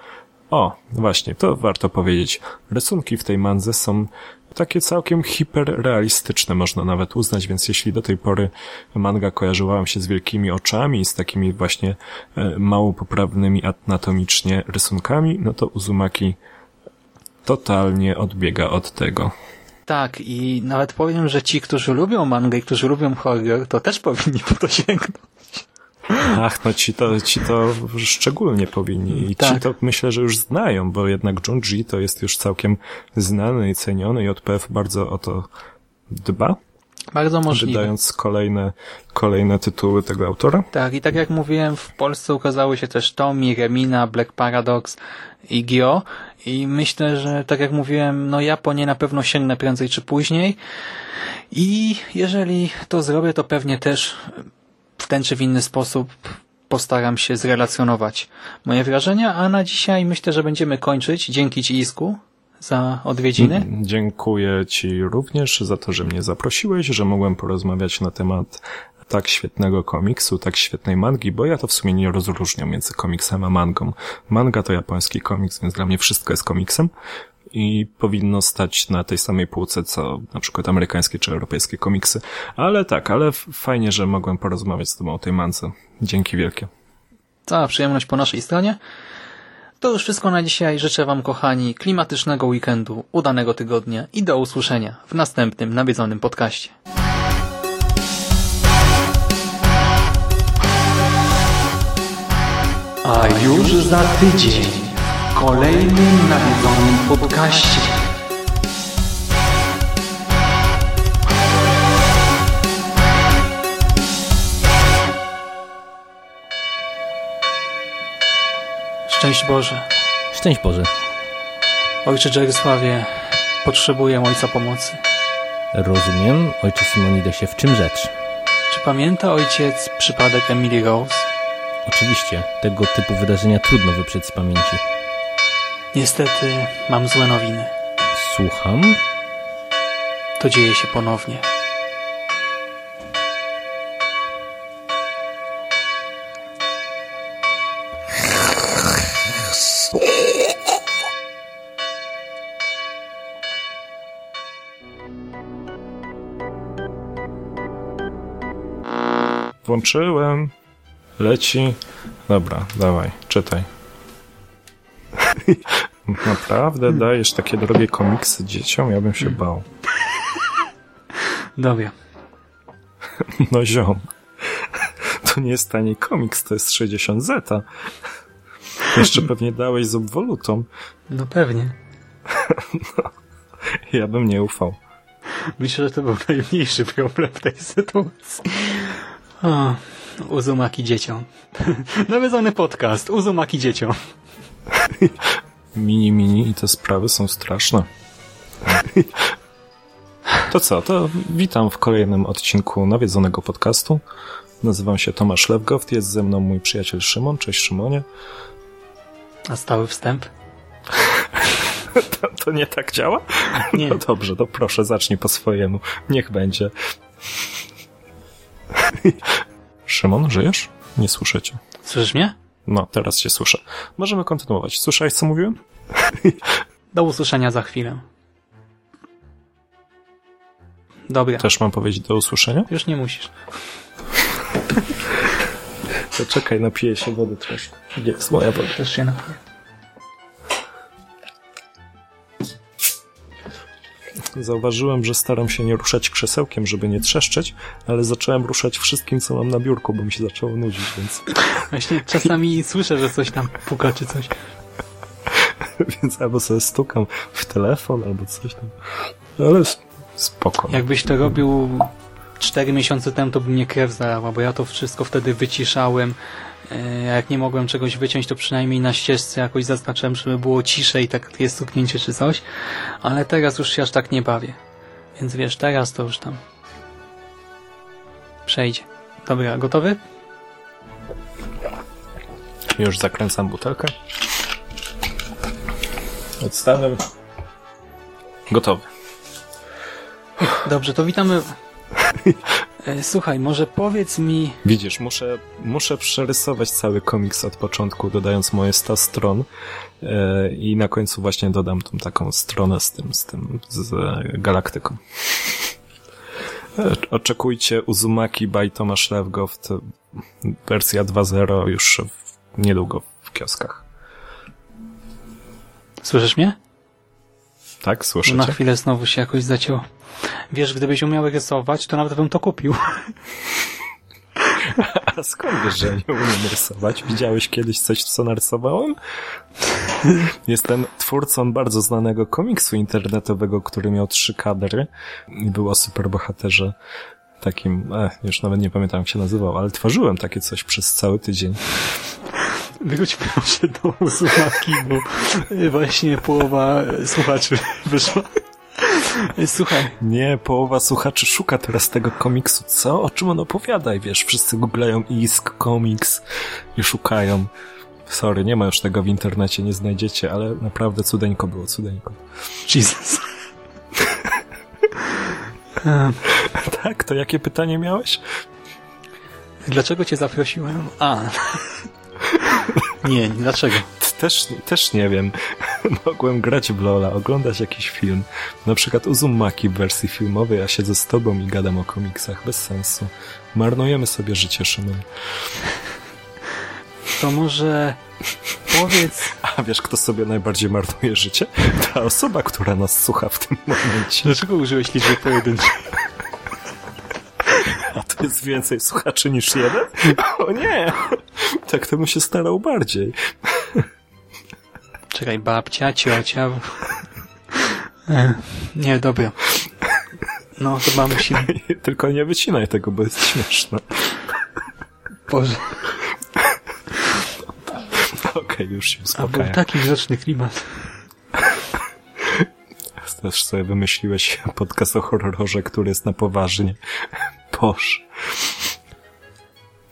o, właśnie, to warto powiedzieć. Rysunki w tej mandze są takie całkiem hiperrealistyczne, można nawet uznać, więc jeśli do tej pory manga kojarzyła się z wielkimi oczami, z takimi właśnie e, mało poprawnymi anatomicznie rysunkami, no to Uzumaki totalnie odbiega od tego.
Tak, i nawet powiem, że ci, którzy lubią mangę i którzy lubią horror, to też powinni po to sięgnąć.
Ach, no ci to, ci to szczególnie powinni. I
Tak.
ci to myślę, że już znają, bo jednak Junji to jest już całkiem znany i ceniony i JPF bardzo o to dba,
Bardzo możliwe.
wydając kolejne, kolejne tytuły tego autora.
Tak, i tak jak mówiłem, w Polsce ukazały się też Tommy, Remina, Black Paradox i Gio i myślę, że tak jak mówiłem, no ja po nie na pewno sięgnę prędzej czy później i jeżeli to zrobię, to pewnie też w ten czy w inny sposób postaram się zrelacjonować moje wrażenia, a na dzisiaj myślę, że będziemy kończyć. Dzięki Ci Isku za odwiedziny.
Dziękuję Ci również za to, że mnie zaprosiłeś, że mogłem porozmawiać na temat tak świetnego komiksu, tak świetnej mangi, bo ja to w sumie nie rozróżniam między komiksem a mangą. Manga to japoński komiks, więc dla mnie wszystko jest komiksem i powinno stać na tej samej półce, co na przykład amerykańskie czy europejskie komiksy. Ale tak, ale fajnie, że mogłem porozmawiać z Tobą o tej mance. Dzięki wielkie.
Cała przyjemność po naszej stronie. To już wszystko na dzisiaj. Życzę Wam, kochani, klimatycznego weekendu, udanego tygodnia i do usłyszenia w następnym nawiedzonym podcaście. A już za tydzień kolejnym nawiedzonym podcaście. Szczęść Boże.
Szczęść Boże.
Ojcze Jarosławie, potrzebuję Ojca pomocy.
Rozumiem, ojcze Simonidesie, w czym rzecz?
Czy pamięta Ojciec przypadek Emily Rose?
Oczywiście, tego typu wydarzenia trudno wyprzeć z pamięci.
Niestety mam złe nowiny.
Słucham?
To dzieje się ponownie.
Włączyłem. Leci. Dobra, dawaj, czytaj. Naprawdę dajesz takie drogie komiksy dzieciom? Ja bym się bał.
Dobra.
No ziom. To nie jest tani komiks, to jest 60 zeta. Jeszcze pewnie dałeś z obwolutą.
No pewnie.
Ja bym nie ufał.
Myślę, że to był najmniejszy problem w tej sytuacji. O, Uzumaki dzieciom. Nawiedzony podcast. Uzumaki dzieciom.
Mini, mini i te sprawy są straszne. To co, to witam w kolejnym odcinku nawiedzonego podcastu. Nazywam się Tomasz Lewgoft, jest ze mną mój przyjaciel Szymon. Cześć Szymonie.
A stały wstęp?
To, to nie tak działa?
Nie.
No dobrze, to proszę, zacznij po swojemu. Niech będzie. Szymon, żyjesz? Nie słyszę cię.
Słyszysz mnie?
No, teraz się słyszę. Możemy kontynuować. Słyszałeś, co mówiłem?
Do usłyszenia za chwilę. Dobra,
Też mam powiedzieć do usłyszenia?
już nie musisz.
To czekaj, napiję się wody troszkę. Jest moja woda?
Też się napiję.
Zauważyłem, że staram się nie ruszać krzesełkiem, żeby nie trzeszczeć, ale zacząłem ruszać wszystkim, co mam na biurku, bo mi się zaczęło nudzić, więc,
Właśnie czasami słyszę, że coś tam puka czy coś.
więc albo sobie stukam w telefon, albo coś tam. Ale spoko.
Jakbyś to robił cztery miesiące temu, to by mnie krew zalała, bo ja to wszystko wtedy wyciszałem. E, a Jak nie mogłem czegoś wyciąć, to przynajmniej na ścieżce jakoś zaznaczyłem, żeby było ciszej, tak jest stuknięcie czy coś. Ale teraz już się aż tak nie bawię. Więc wiesz, teraz to już tam przejdzie. Dobra, gotowy?
Już zakręcam butelkę. Odstawiam. Gotowy.
Dobrze, to witamy. E, Słuchaj, może powiedz mi,
Widzisz, muszę, muszę przerysować cały komiks od początku, dodając moje 100 stron e, i na końcu właśnie dodam tą taką stronę z tym, z tym, z galaktyką. E, Oczekujcie Uzumaki by Tomasz Lewgoft, wersja 2.0 już w, niedługo w kioskach.
słyszysz mnie?
Tak,
Na
słyszycie?
chwilę znowu się jakoś zacięło. Wiesz, gdybyś umiał rysować, to nawet bym to kupił.
A skąd wiesz, że nie umiem rysować? Widziałeś kiedyś coś, co narysowałem? Jestem twórcą bardzo znanego komiksu internetowego, który miał trzy kadry i był o superbohaterze takim, e, już nawet nie pamiętam jak się nazywał, ale tworzyłem takie coś przez cały tydzień.
Wróć proszę do Uzumaki, bo y, właśnie połowa y, słuchaczy wyszła. Y, Słuchaj,
Nie, połowa słuchaczy szuka teraz tego komiksu. Co? O czym on opowiada? I wiesz, wszyscy googleją Isk, komiks i szukają. Sorry, nie ma już tego w internecie, nie znajdziecie, ale naprawdę cudeńko było, cudeńko.
Jesus. E,
Tak, to jakie pytanie miałeś?
Dlaczego cię zaprosiłem? A. Nie, dlaczego?
Też, też nie wiem. Mogłem grać w Lola, oglądać jakiś film. Na przykład Uzumaki w wersji filmowej, a siedzę z tobą i gadam o komiksach. Bez sensu. Marnujemy sobie życie, Szymon.
To może powiedz,
A wiesz, kto sobie najbardziej marnuje życie? Ta osoba, która nas słucha w tym momencie.
dlaczego użyłeś liczby pojedynczej?
Jest więcej słuchaczy niż jeden? O nie! Tak to bym się starał bardziej.
Czekaj, babcia, ciocia. E, Nie, dobra. No, chyba musimy...
Tylko nie wycinaj tego, bo jest śmieszne.
Boże,
Okej, już się
a był taki grzeczny klimat.
Też sobie wymyśliłeś podcast o horrorze, który jest na poważnie. Boż.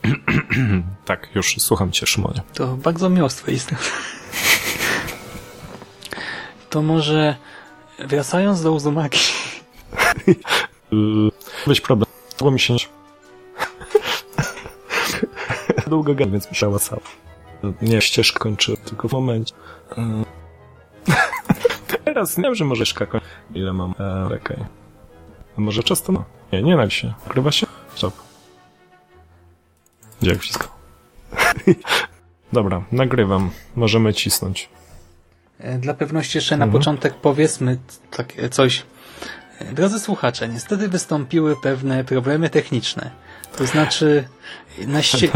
tak, już słucham cię, Szymonie.
To bardzo miło z twojej strony. To może wracając do Uzumaki.
Weź problem. Było mi się nie... Długo gadam, więc mi się łacało. Nie, ścieżkę kończy tylko w momencie. Yy. Teraz nie wiem, że może szka kończy. Ile mam? Okej. A może czas to ma? Nie, nie nag się. Ukrywa się? Stop. Gdzie jak wszystko? Dobra, nagrywam. Możemy cisnąć.
E, Dla pewności jeszcze na
Mhm.
początek powiedzmy tak e, coś. E, Drodzy słuchacze, niestety wystąpiły pewne problemy techniczne. To znaczy na ście...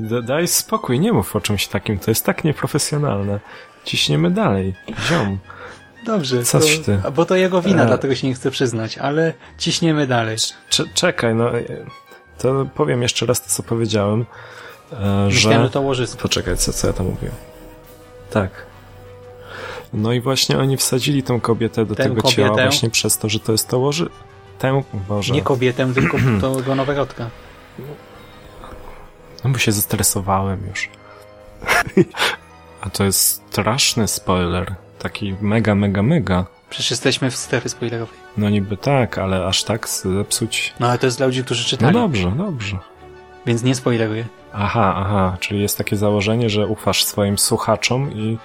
D- daj spokój, nie mów o czymś takim. To jest tak nieprofesjonalne. Ciśniemy dalej. Ziom.
Dobrze,
Co
to,
ty?
bo to jego wina,
E.
dlatego się nie chcę przyznać, ale ciśniemy dalej.
Cze- czekaj, no. e, To powiem jeszcze raz to, co powiedziałem. E,
Myślałem,
że...
to łożysko.
Poczekaj, co, co ja tam mówiłem? Tak. No i właśnie oni wsadzili tą kobietę do
Tę
tego ciała
kobietę?
właśnie przez to, że to jest to łoży... Tę, Boże.
Nie kobietę, tylko tego noworodka.
No bo się zestresowałem już. A to jest straszny spoiler. Taki mega, mega, mega.
Przecież jesteśmy w strefie spoilerowej.
No niby tak, ale aż tak zepsuć.
No ale to jest dla ludzi, którzy
No
czytali,
dobrze, dobrze.
więc nie spoileruję.
Aha, aha, czyli jest takie założenie, że ufasz swoim słuchaczom i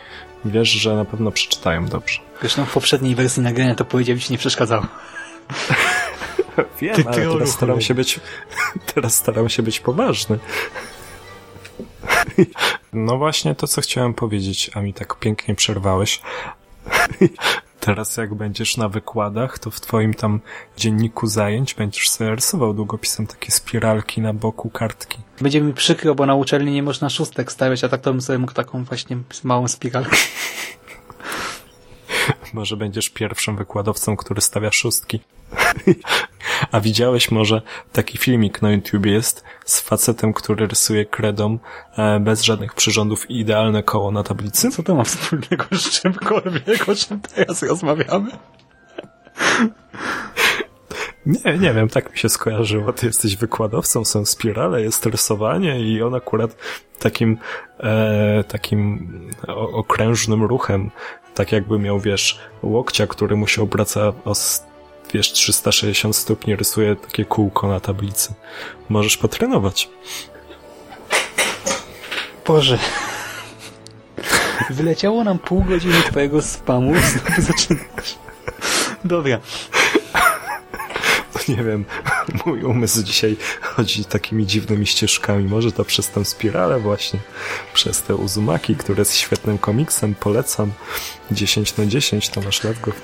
wiesz, że na pewno przeczytają dobrze.
Zresztą w poprzedniej wersji nagrania to powiedziałem, ci nie przeszkadzało.
Wiem,
Ty
ale teraz staram się być, teraz staram się być poważny. No właśnie to, co chciałem powiedzieć, a mi tak pięknie przerwałeś. Teraz jak będziesz na wykładach, to w twoim tam dzienniku zajęć będziesz sobie rysował długopisem takie spiralki na boku kartki.
Będzie mi przykro, bo na uczelni nie można szóstek stawiać, a tak to bym sobie mógł taką właśnie małą spiralkę.
Może będziesz pierwszym wykładowcą, który stawia szóstki. A widziałeś może taki filmik na YouTube jest z facetem, który rysuje kredą e, bez żadnych przyrządów i idealne koło na tablicy?
Co to ma wspólnego z czymkolwiek, o czym teraz rozmawiamy?
Nie, nie wiem, tak mi się skojarzyło. Ty jesteś wykładowcą, są spirale, jest rysowanie i on akurat takim, e, takim okrężnym ruchem, tak jakby miał, wiesz, łokcia, który mu się obraca o, wiesz, 360 stopni, rysuje takie kółko na tablicy. Możesz potrenować.
Boże. Wyleciało nam pół godziny twojego spamu, znowu zaczynasz. Dobra.
Nie wiem, mój umysł dzisiaj chodzi takimi dziwnymi ścieżkami. Może to przez tę spiralę właśnie, przez te Uzumaki, które jest świetnym komiksem, polecam. 10 na 10 Tomasz Ledgow.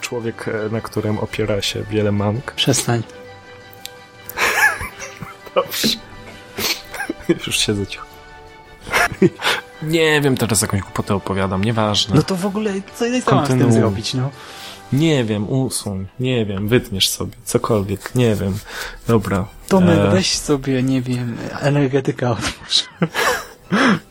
Człowiek, e, na którym opiera się wiele mang.
Przestań.
Dobrze. Już siedzę cicho. Nie wiem, teraz jakąś głupotę opowiadam, nieważne.
No to w ogóle, co ja mam z tym zrobić, no?
Nie wiem, usuń, nie wiem, wytniesz sobie, cokolwiek, nie wiem. Dobra.
Tomek,
e,
weź sobie, nie wiem, energetyka otwórz.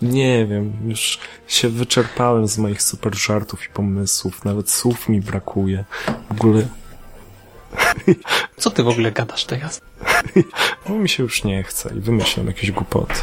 Nie wiem, już się wyczerpałem z moich super żartów i pomysłów, nawet słów mi brakuje. W ogóle
Co ty w ogóle gadasz teraz?
no, mi się już nie chce i wymyślam jakieś głupoty.